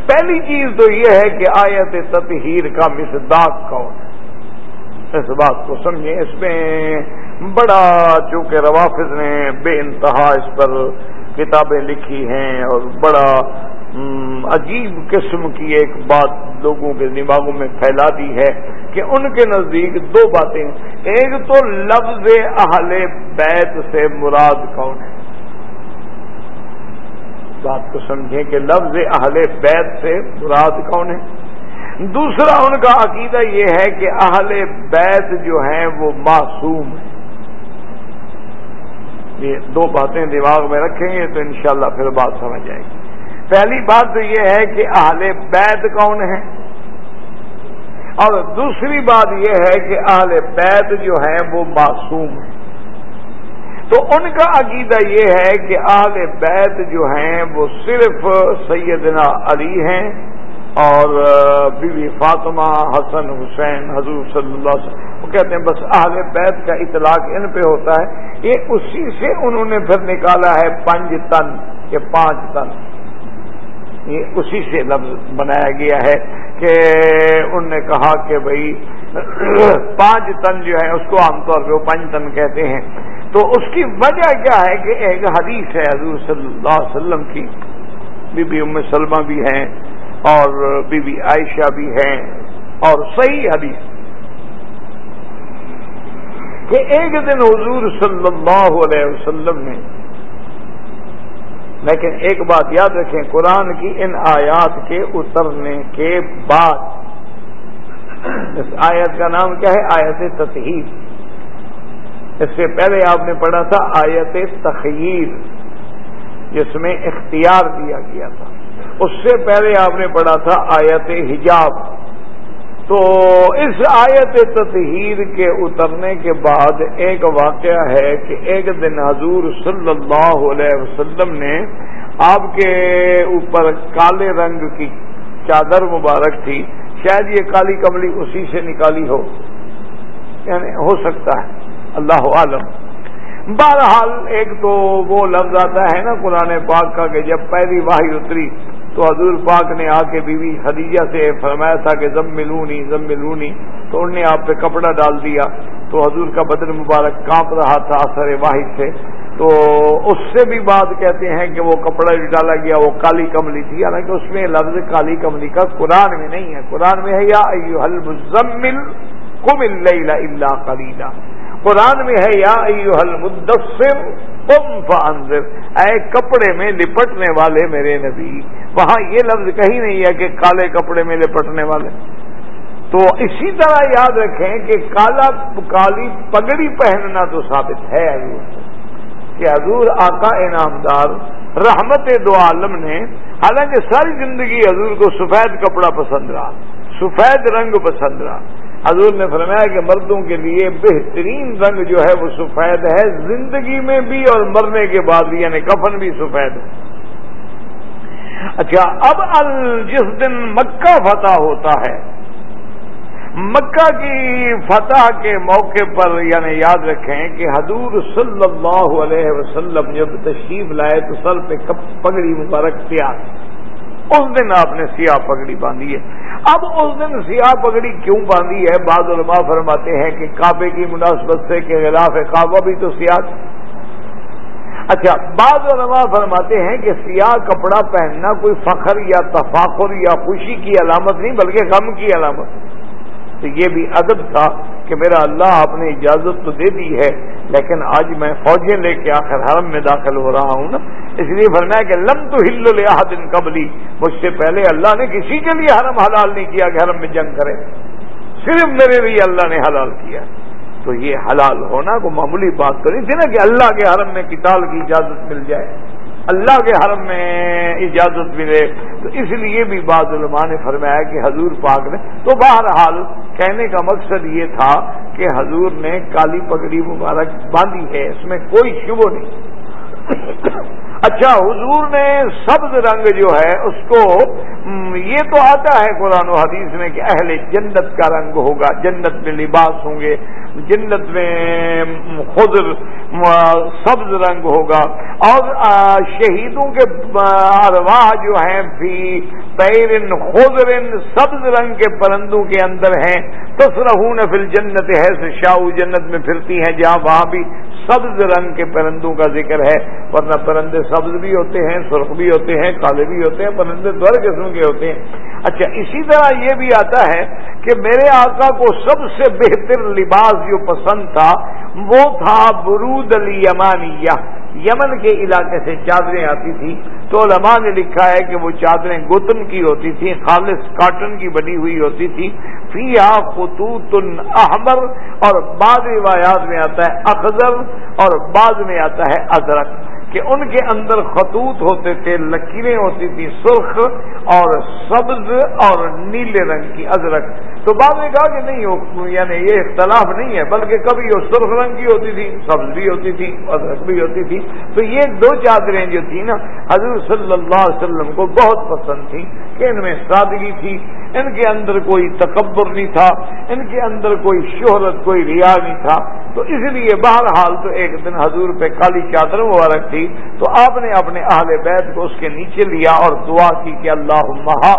پہلی چیز تو یہ ہے کہ آیت تطہیر کا مصداق کون ہے؟ اس بات کو سمجھیں۔ اس میں بڑا، چونکہ روافظ نے بے انتہا اس پر کتابیں لکھی ہیں اور بڑا عجیب قسم کی ایک بات لوگوں کے دماغوں میں پھیلا دی ہے کہ ان کے نزدیک دو باتیں۔ ایک تو لفظ اہل بیت سے مراد کون ہے؟ بات کو سمجھیں کہ لفظ اہل بیت سے مراد کون ہے؟ دوسرا ان کا عقیدہ یہ ہے کہ اہل بیت جو ہیں وہ معصوم ہیں۔ یہ دو باتیں دماغ میں رکھیں گے تو انشاءاللہ پھر بات سمجھ جائے گی۔ پہلی بات تو یہ ہے کہ اہل بیت کون ہے اور دوسری بات یہ ہے کہ اہل بیت جو ہیں وہ معصوم ہیں۔ تو ان کا عقیدہ یہ ہے کہ اہل بیت جو ہیں وہ صرف سیدنا علی ہیں اور بی بی فاطمہ حسن حسین حضور صلی اللہ علیہ وسلم۔ وہ کہتے ہیں بس اہل بیت کا اطلاق ان پہ ہوتا ہے۔ یہ اسی سے انہوں نے پھر نکالا ہے پنج تن یا پانچ تن۔ یہ اسی سے لفظ بنایا گیا ہے کہ ان نے کہا کہ بھائی پانچ تن جو ہے اس کو عام طور پہ وہ پانچ تن کہتے ہیں۔ تو اس کی وجہ کیا ہے کہ ایک حدیث ہے حضور صلی اللہ علیہ وسلم کی۔ بی بی ام سلمہ بھی ہیں اور بی بی عائشہ بھی ہیں اور صحیح حدیث۔ کہ ایک دن حضور صلی اللہ علیہ وسلم نے لیکن ایک بات یاد رکھیں، قرآن کی ان آیات کے اترنے کے بعد۔ اس آیت کا نام کیا ہے؟ آیت تطہیر اس سے پہلے آپ نے پڑھا تھا آیت تخیر جس میں اختیار دیا گیا تھا۔ اس سے پہلے آپ نے پڑھا تھا آیت حجاب۔ تو اس آیت تطہیر کے اترنے کے بعد ایک واقعہ ہے کہ ایک دن حضور صلی اللہ علیہ وسلم نے آپ کے اوپر کالے رنگ کی چادر مبارک تھی، شاید یہ کالی کملی اسی سے نکالی ہو یعنی ہو سکتا ہے، اللہ عالم۔ بہرحال ایک تو وہ لفظ آتا ہے نا قرآن پاک کا کہ جب پہلی واہی اتری تو حضور پاک نے آ کے بیوی خدیجہ سے فرمایا تھا کہ ضم ملونی ضم ملونی۔ تو انہوں نے آپ پہ کپڑا ڈال دیا۔ تو حضور کا بدن مبارک کانپ رہا تھا، اثر واحد سے۔ تو اس سے بھی بات کہتے ہیں کہ وہ کپڑا جو ڈالا گیا، وہ کالی کملی تھی۔ حالانکہ اس میں لفظ کالی کملی کا قرآن میں نہیں ہے۔ قرآن میں ہے، یا مزمل کم اللہ کلیلہ قرآن میں ہے، یا المدثر قم فانذر۔ اے کپڑے میں لپٹنے والے میرے نبی۔ وہاں یہ لفظ کہیں نہیں ہے کہ کالے کپڑے میں لپٹنے والے۔ تو اسی طرح یاد رکھیں کہ کالا، کالی پگڑی پہننا تو ثابت ہے حضور کہ حضور آقا انعامدار رحمت دو عالم نے، حالانکہ ساری زندگی حضور کو سفید کپڑا پسند رہا، سفید رنگ پسند رہا۔ حضور نے فرمایا کہ مردوں کے لیے بہترین رنگ جو ہے وہ سفید ہے، زندگی میں بھی اور مرنے کے بعد بھی یعنی کفن بھی سفید ہے۔ اچھا اب ال جس دن مکہ فتح ہوتا ہے، مکہ کی فتح کے موقع پر یعنی یاد رکھیں کہ حضور صلی اللہ علیہ وسلم جب تشریف لائے تو سر پہ پگڑی مبارک تیار اس دن آپ نے سیاہ پگڑی باندھی ہے۔ اب اس دن سیاہ پگڑی کیوں باندھی ہے؟ بعض علماء فرماتے ہیں کہ کعبے کی مناسبت سے کے خلاف کعبہ بھی تو سیاہ اچھا بعض علماء فرماتے ہیں کہ سیاہ کپڑا پہننا کوئی فخر یا تفاخر یا خوشی کی علامت نہیں، بلکہ غم کی علامت۔ تو یہ بھی ادب تھا کہ میرا اللہ آپ نے اجازت تو دے دی ہے، لیکن آج میں فوجیں لے کے آخر حرم میں داخل ہو رہا ہوں۔ نا اس لیے فرمایا کہ لم تو ہل دن قبلی، مجھ سے پہلے اللہ نے کسی کے لیے حرم حلال نہیں کیا کہ حرم میں جنگ کرے۔ صرف میرے لیے اللہ نے حلال کیا۔ تو یہ حلال ہونا کو معمولی بات تو نہیں تھی نا کہ اللہ کے حرم میں کتاب کی اجازت مل جائے۔ اللہ کے حرم میں اجازت ملے۔ تو اس لیے بھی بعض علماء نے فرمایا کہ حضور پاک نے تو بہرحال کہنے کا مقصد یہ تھا کہ حضور نے کالی پگڑی مبارک باندھی ہے، اس میں کوئی شبہ نہیں۔ اچھا حضور نے سبز رنگ جو ہے، اس کو یہ تو آتا ہے قرآن و حدیث میں کہ اہل جنت کا رنگ ہوگا، جنت میں لباس ہوں گے، جنت میں خضر سبز رنگ ہوگا۔ اور شہیدوں کے ارواح جو ہیں بھی پیرن خضرن سبز رنگ کے پرندوں کے اندر ہیں۔ تصرہون فی الجنت ہے شاہ جنت میں پھرتی ہیں، جہاں وہاں بھی سبز رنگ کے پرندوں کا ذکر ہے، ورنہ پرندے سبز بھی ہوتے ہیں، سرخ بھی ہوتے ہیں، کالے بھی ہوتے ہیں، پرندے در قسم کے ہوتے ہیں۔ اچھا اسی طرح یہ بھی آتا ہے کہ میرے آقا کو سب سے بہتر لباس جو پسند تھا، وہ تھا برود الیمانیہ۔ یمن کے علاقے سے چادریں آتی تھی تو علماء نے لکھا ہے کہ وہ چادریں گتم کی ہوتی تھیں، خالص کاٹن کی بنی ہوئی ہوتی تھی فیا خطوط احمر، اور بعض روایات میں آتا ہے اخذر اور بعض میں آتا ہے ادرک، کہ ان کے اندر خطوط ہوتے تھے، لکیریں ہوتی تھی سرخ اور سبز اور نیلے رنگ کی ادرک۔ تو بعد نے کہا کہ نہیں یعنی یہ اختلاف نہیں ہے، بلکہ کبھی وہ سرخ رنگ کی ہوتی تھی، سبز بھی ہوتی تھی ادرک بھی ہوتی تھی۔ تو یہ دو چادریں جو تھیں نا، حضرت صلی اللہ علیہ وسلم کو بہت پسند تھی کہ ان میں سادگی تھی۔ ان کے اندر کوئی تکبر نہیں تھا، ان کے اندر کوئی شہرت، کوئی ریا نہیں تھا۔ تو اس لیے بہرحال تو ایک دن حضور پہ کالی چادر مبارک تھی، تو آپ نے اپنے اہل بیت کو اس کے نیچے لیا اور دعا کی کہ اللہ مہا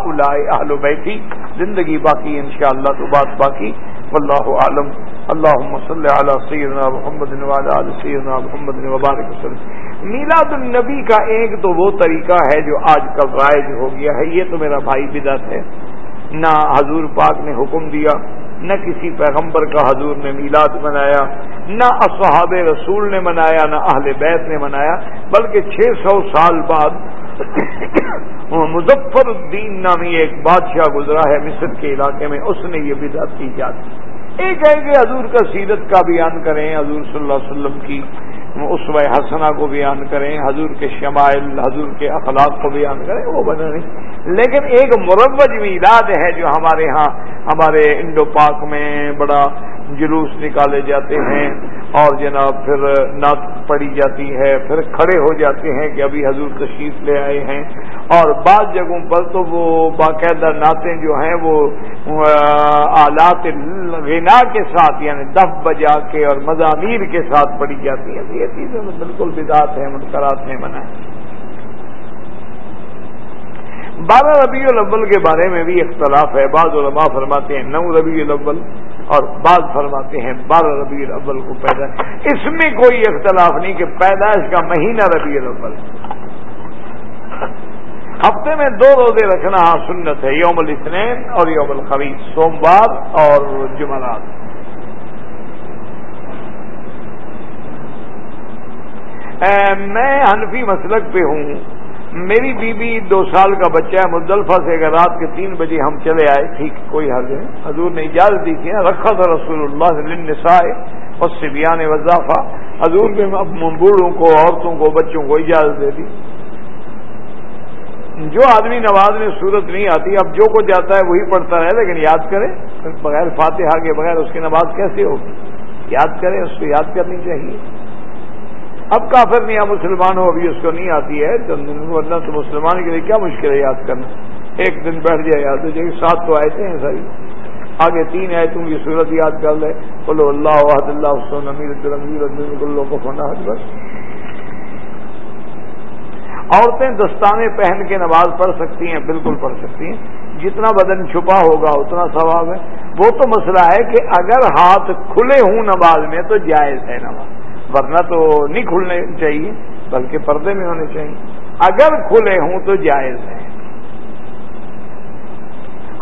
اہل بیتی، زندگی باقی انشاءاللہ تو بات باقی۔ واللہ عالم اللہ صلی علی سیدنا محمد علی سیدنا محمد وبارک وسلم۔ میلاد النبی کا ایک تو وہ طریقہ ہے جو آج کل رائج ہو گیا ہے، یہ تو میرا بھائی بدت ہے۔ نہ حضور پاک نے حکم دیا، نہ کسی پیغمبر کا حضور نے میلاد منایا، نہ اصحاب رسول نے منایا، نہ اہل بیت نے منایا، بلکہ چھ سو سال بعد مظفر الدین نامی ایک بادشاہ گزرا ہے مصر کے علاقے میں، اس نے یہ بدعت کی جاتی۔ ایک ہے کہ حضور کا سیرت کا بیان کریں، حضور صلی اللہ علیہ وسلم کی اس حسنا کو بیان کریں، حضور کے شمائل، حضور کے اخلاق کو بیان کریں، وہ بنا نہیں۔ لیکن ایک مروج میلاد ہے جو ہمارے ہاں ہمارے انڈو پاک میں بڑا جلوس نکالے جاتے ہیں اور جناب پھر نعت پڑی جاتی ہے، پھر کھڑے ہو جاتے ہیں کہ ابھی حضور تشریف لے آئے ہیں۔ اور بعض جگہوں پر تو وہ باقاعدہ نعتیں جو ہیں وہ آلات غنا کے ساتھ یعنی دف بجا کے اور مضامیر کے ساتھ پڑی جاتی ہیں۔ یہ چیزیں بالکل بدعت ہیں منقرات ہیں منائیں بارہ ربیع الاول کے بارے میں بھی اختلاف ہے۔ بعض علماء فرماتے ہیں نو ربیع الاول اور بعض فرماتے ہیں بارہ ربیع الاول کو پیدا۔ اس میں کوئی اختلاف نہیں کہ پیدائش کا مہینہ ربیع الاول۔ ہفتے میں دو روزے رکھنا ہاں سنت ہے، یوم الاثنین اور یوم الخمیس سوموار اور جمعرات۔ میں حنفی مسلک پہ ہوں۔ میری بیوی دو سال کا بچہ ہے مزدلفہ سے اگر رات کے تین بجے ہم چلے آئے، ٹھیک، کوئی حل ہے حضور نے اجازت دی تھی رکھا تھا رسول اللہ نسائے اور سبیان وضافہ حضور نے بوڑھوں کو، عورتوں کو، بچوں کو اجازت دے دی۔ جو آدمی نواز میں صورت نہیں آتی، اب جو کو جاتا ہے وہی پڑھتا رہے، لیکن یاد کرے، بغیر فاتحہ کے، بغیر اس کی نماز کیسے ہوگی؟ یاد کرے، اس کو یاد کرنی چاہیے۔ اب کافر نہیں مسلمان ہو، ابھی اس کو نہیں آتی ہے۔ ورنہ تو مسلمان کے لیے کیا مشکل ہے یاد کرنا؟ ایک دن بیٹھ جائے یاد ہو جائے، سات تو آئے تھے ساری۔ آگے تین آئے تم یہ صورت یاد کر لے۔ بولو اللہ وحد اللہ حسن امیر کو فنا بس عورتیں دستانے پہن کے نماز پڑھ سکتی ہیں، بالکل پڑھ سکتی ہیں۔ جتنا بدن چھپا ہوگا، اتنا ثواب ہے۔ وہ تو مسئلہ ہے کہ اگر ہاتھ کھلے ہوں نماز میں تو جائز ہے نماز۔ ورنہ تو نہیں کھلنے چاہیے، بلکہ پردے میں ہونے چاہیے۔ اگر کھلے ہوں تو جائز ہے۔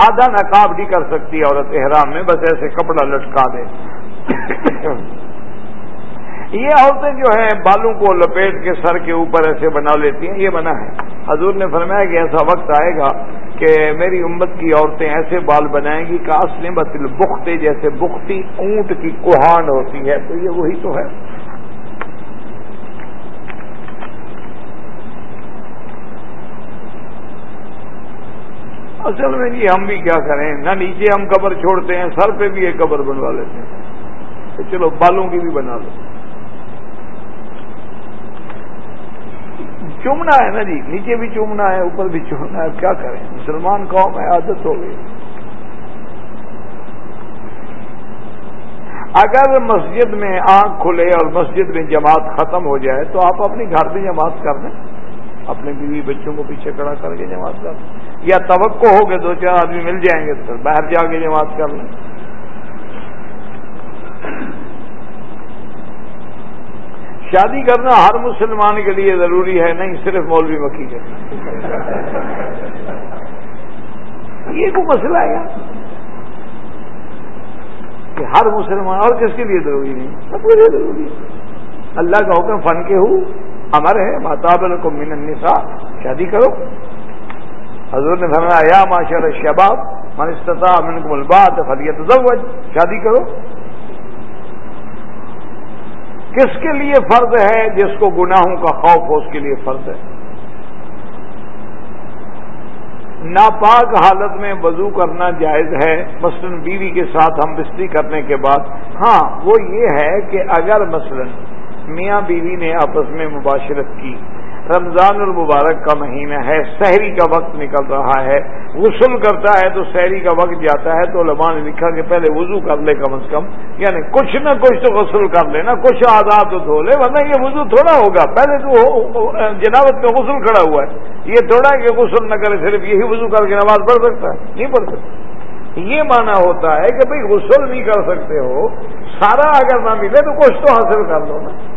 آدھا نقاب نہیں کر سکتی عورت احرام میں، بس ایسے کپڑا لٹکا دے۔ یہ عورتیں جو ہیں بالوں کو لپیٹ کے سر کے اوپر ایسے بنا لیتی ہیں، یہ بنا ہے۔ حضور نے فرمایا کہ ایسا وقت آئے گا کہ میری امت کی عورتیں ایسے بال بنائیں گی کہ اصل بتل بختے جیسے بختی اونٹ کی کوہان ہوتی ہے۔ تو یہ وہی تو ہے۔ اصل میں جی ہم بھی کیا کریں؟ نہ نیچے ہم قبر چھوڑتے ہیں، سر پہ بھی ایک قبر بنوا لیتے ہیں۔ تو چلو بالوں کی بھی بنا لو۔ چومنا ہے نا جی؟ نیچے بھی چومنا ہے، اوپر بھی چومنا ہے، کیا کریں؟ مسلمان قوم ہے، عادت ہو گئی۔ اگر مسجد میں آنکھ کھلے اور مسجد میں جماعت ختم ہو جائے، تو آپ اپنی گھر میں جماعت کر دیں۔ اپنے بیوی بچوں کو پیچھے کھڑا کر کے جماعت کر لیں یا توقع ہو کہ دو چار آدمی مل جائیں گے تو باہر جا کے جماعت کر لیں۔ شادی کرنا ہر مسلمان کے لیے ضروری ہے، نہیں صرف مولوی مکی کے یہ کوئی مسئلہ ہے؟ کہ ہر مسلمان، اور کس کے لیے ضروری نہیں؟ سب کے لیے ضروری۔ ہے اللہ کا حکم، فن کے ہوں امر ہے ماتاب کو من النساء، شادی کرو۔ حضور نے فرمایا، یا معاشر شباب من استطاع منکم البات فلیت شادی کرو۔ کس کے لیے فرض ہے، جس کو گناہوں کا خوف ہو، اس کے لیے فرض ہے۔ ناپاک حالت میں وضو کرنا جائز ہے۔ مثلا بیوی کے ساتھ ہم بستری کرنے کے بعد ہاں وہ یہ ہے کہ اگر مثلا میاں بیوی نے آپس میں مباشرت کی رمضان المبارک کا مہینہ ہے شہری کا وقت نکل رہا ہے۔ غسل کرتا ہے تو شہری کا وقت جاتا ہے، تو علماء نے لکھا کہ پہلے وضو کر لے کم از کم۔ یعنی کچھ نہ کچھ تو غسل کر لے نا کچھ آزاد تو دھو لے، ورنہ یہ وضو تھوڑا ہوگا۔ پہلے تو جنابت کا غسل کھڑا ہوا ہے۔ یہ تھوڑا کہ غسل نہ کرے، صرف یہی وضو کر کے نماز پڑھ سکتا ہے۔ نہیں پڑھ سکتا۔ یہ مانا ہوتا ہے کہ بھائی غسل نہیں کر سکتے ہو، سارا اگر نہ ملے تو کچھ تو حاصل کر لو نا۔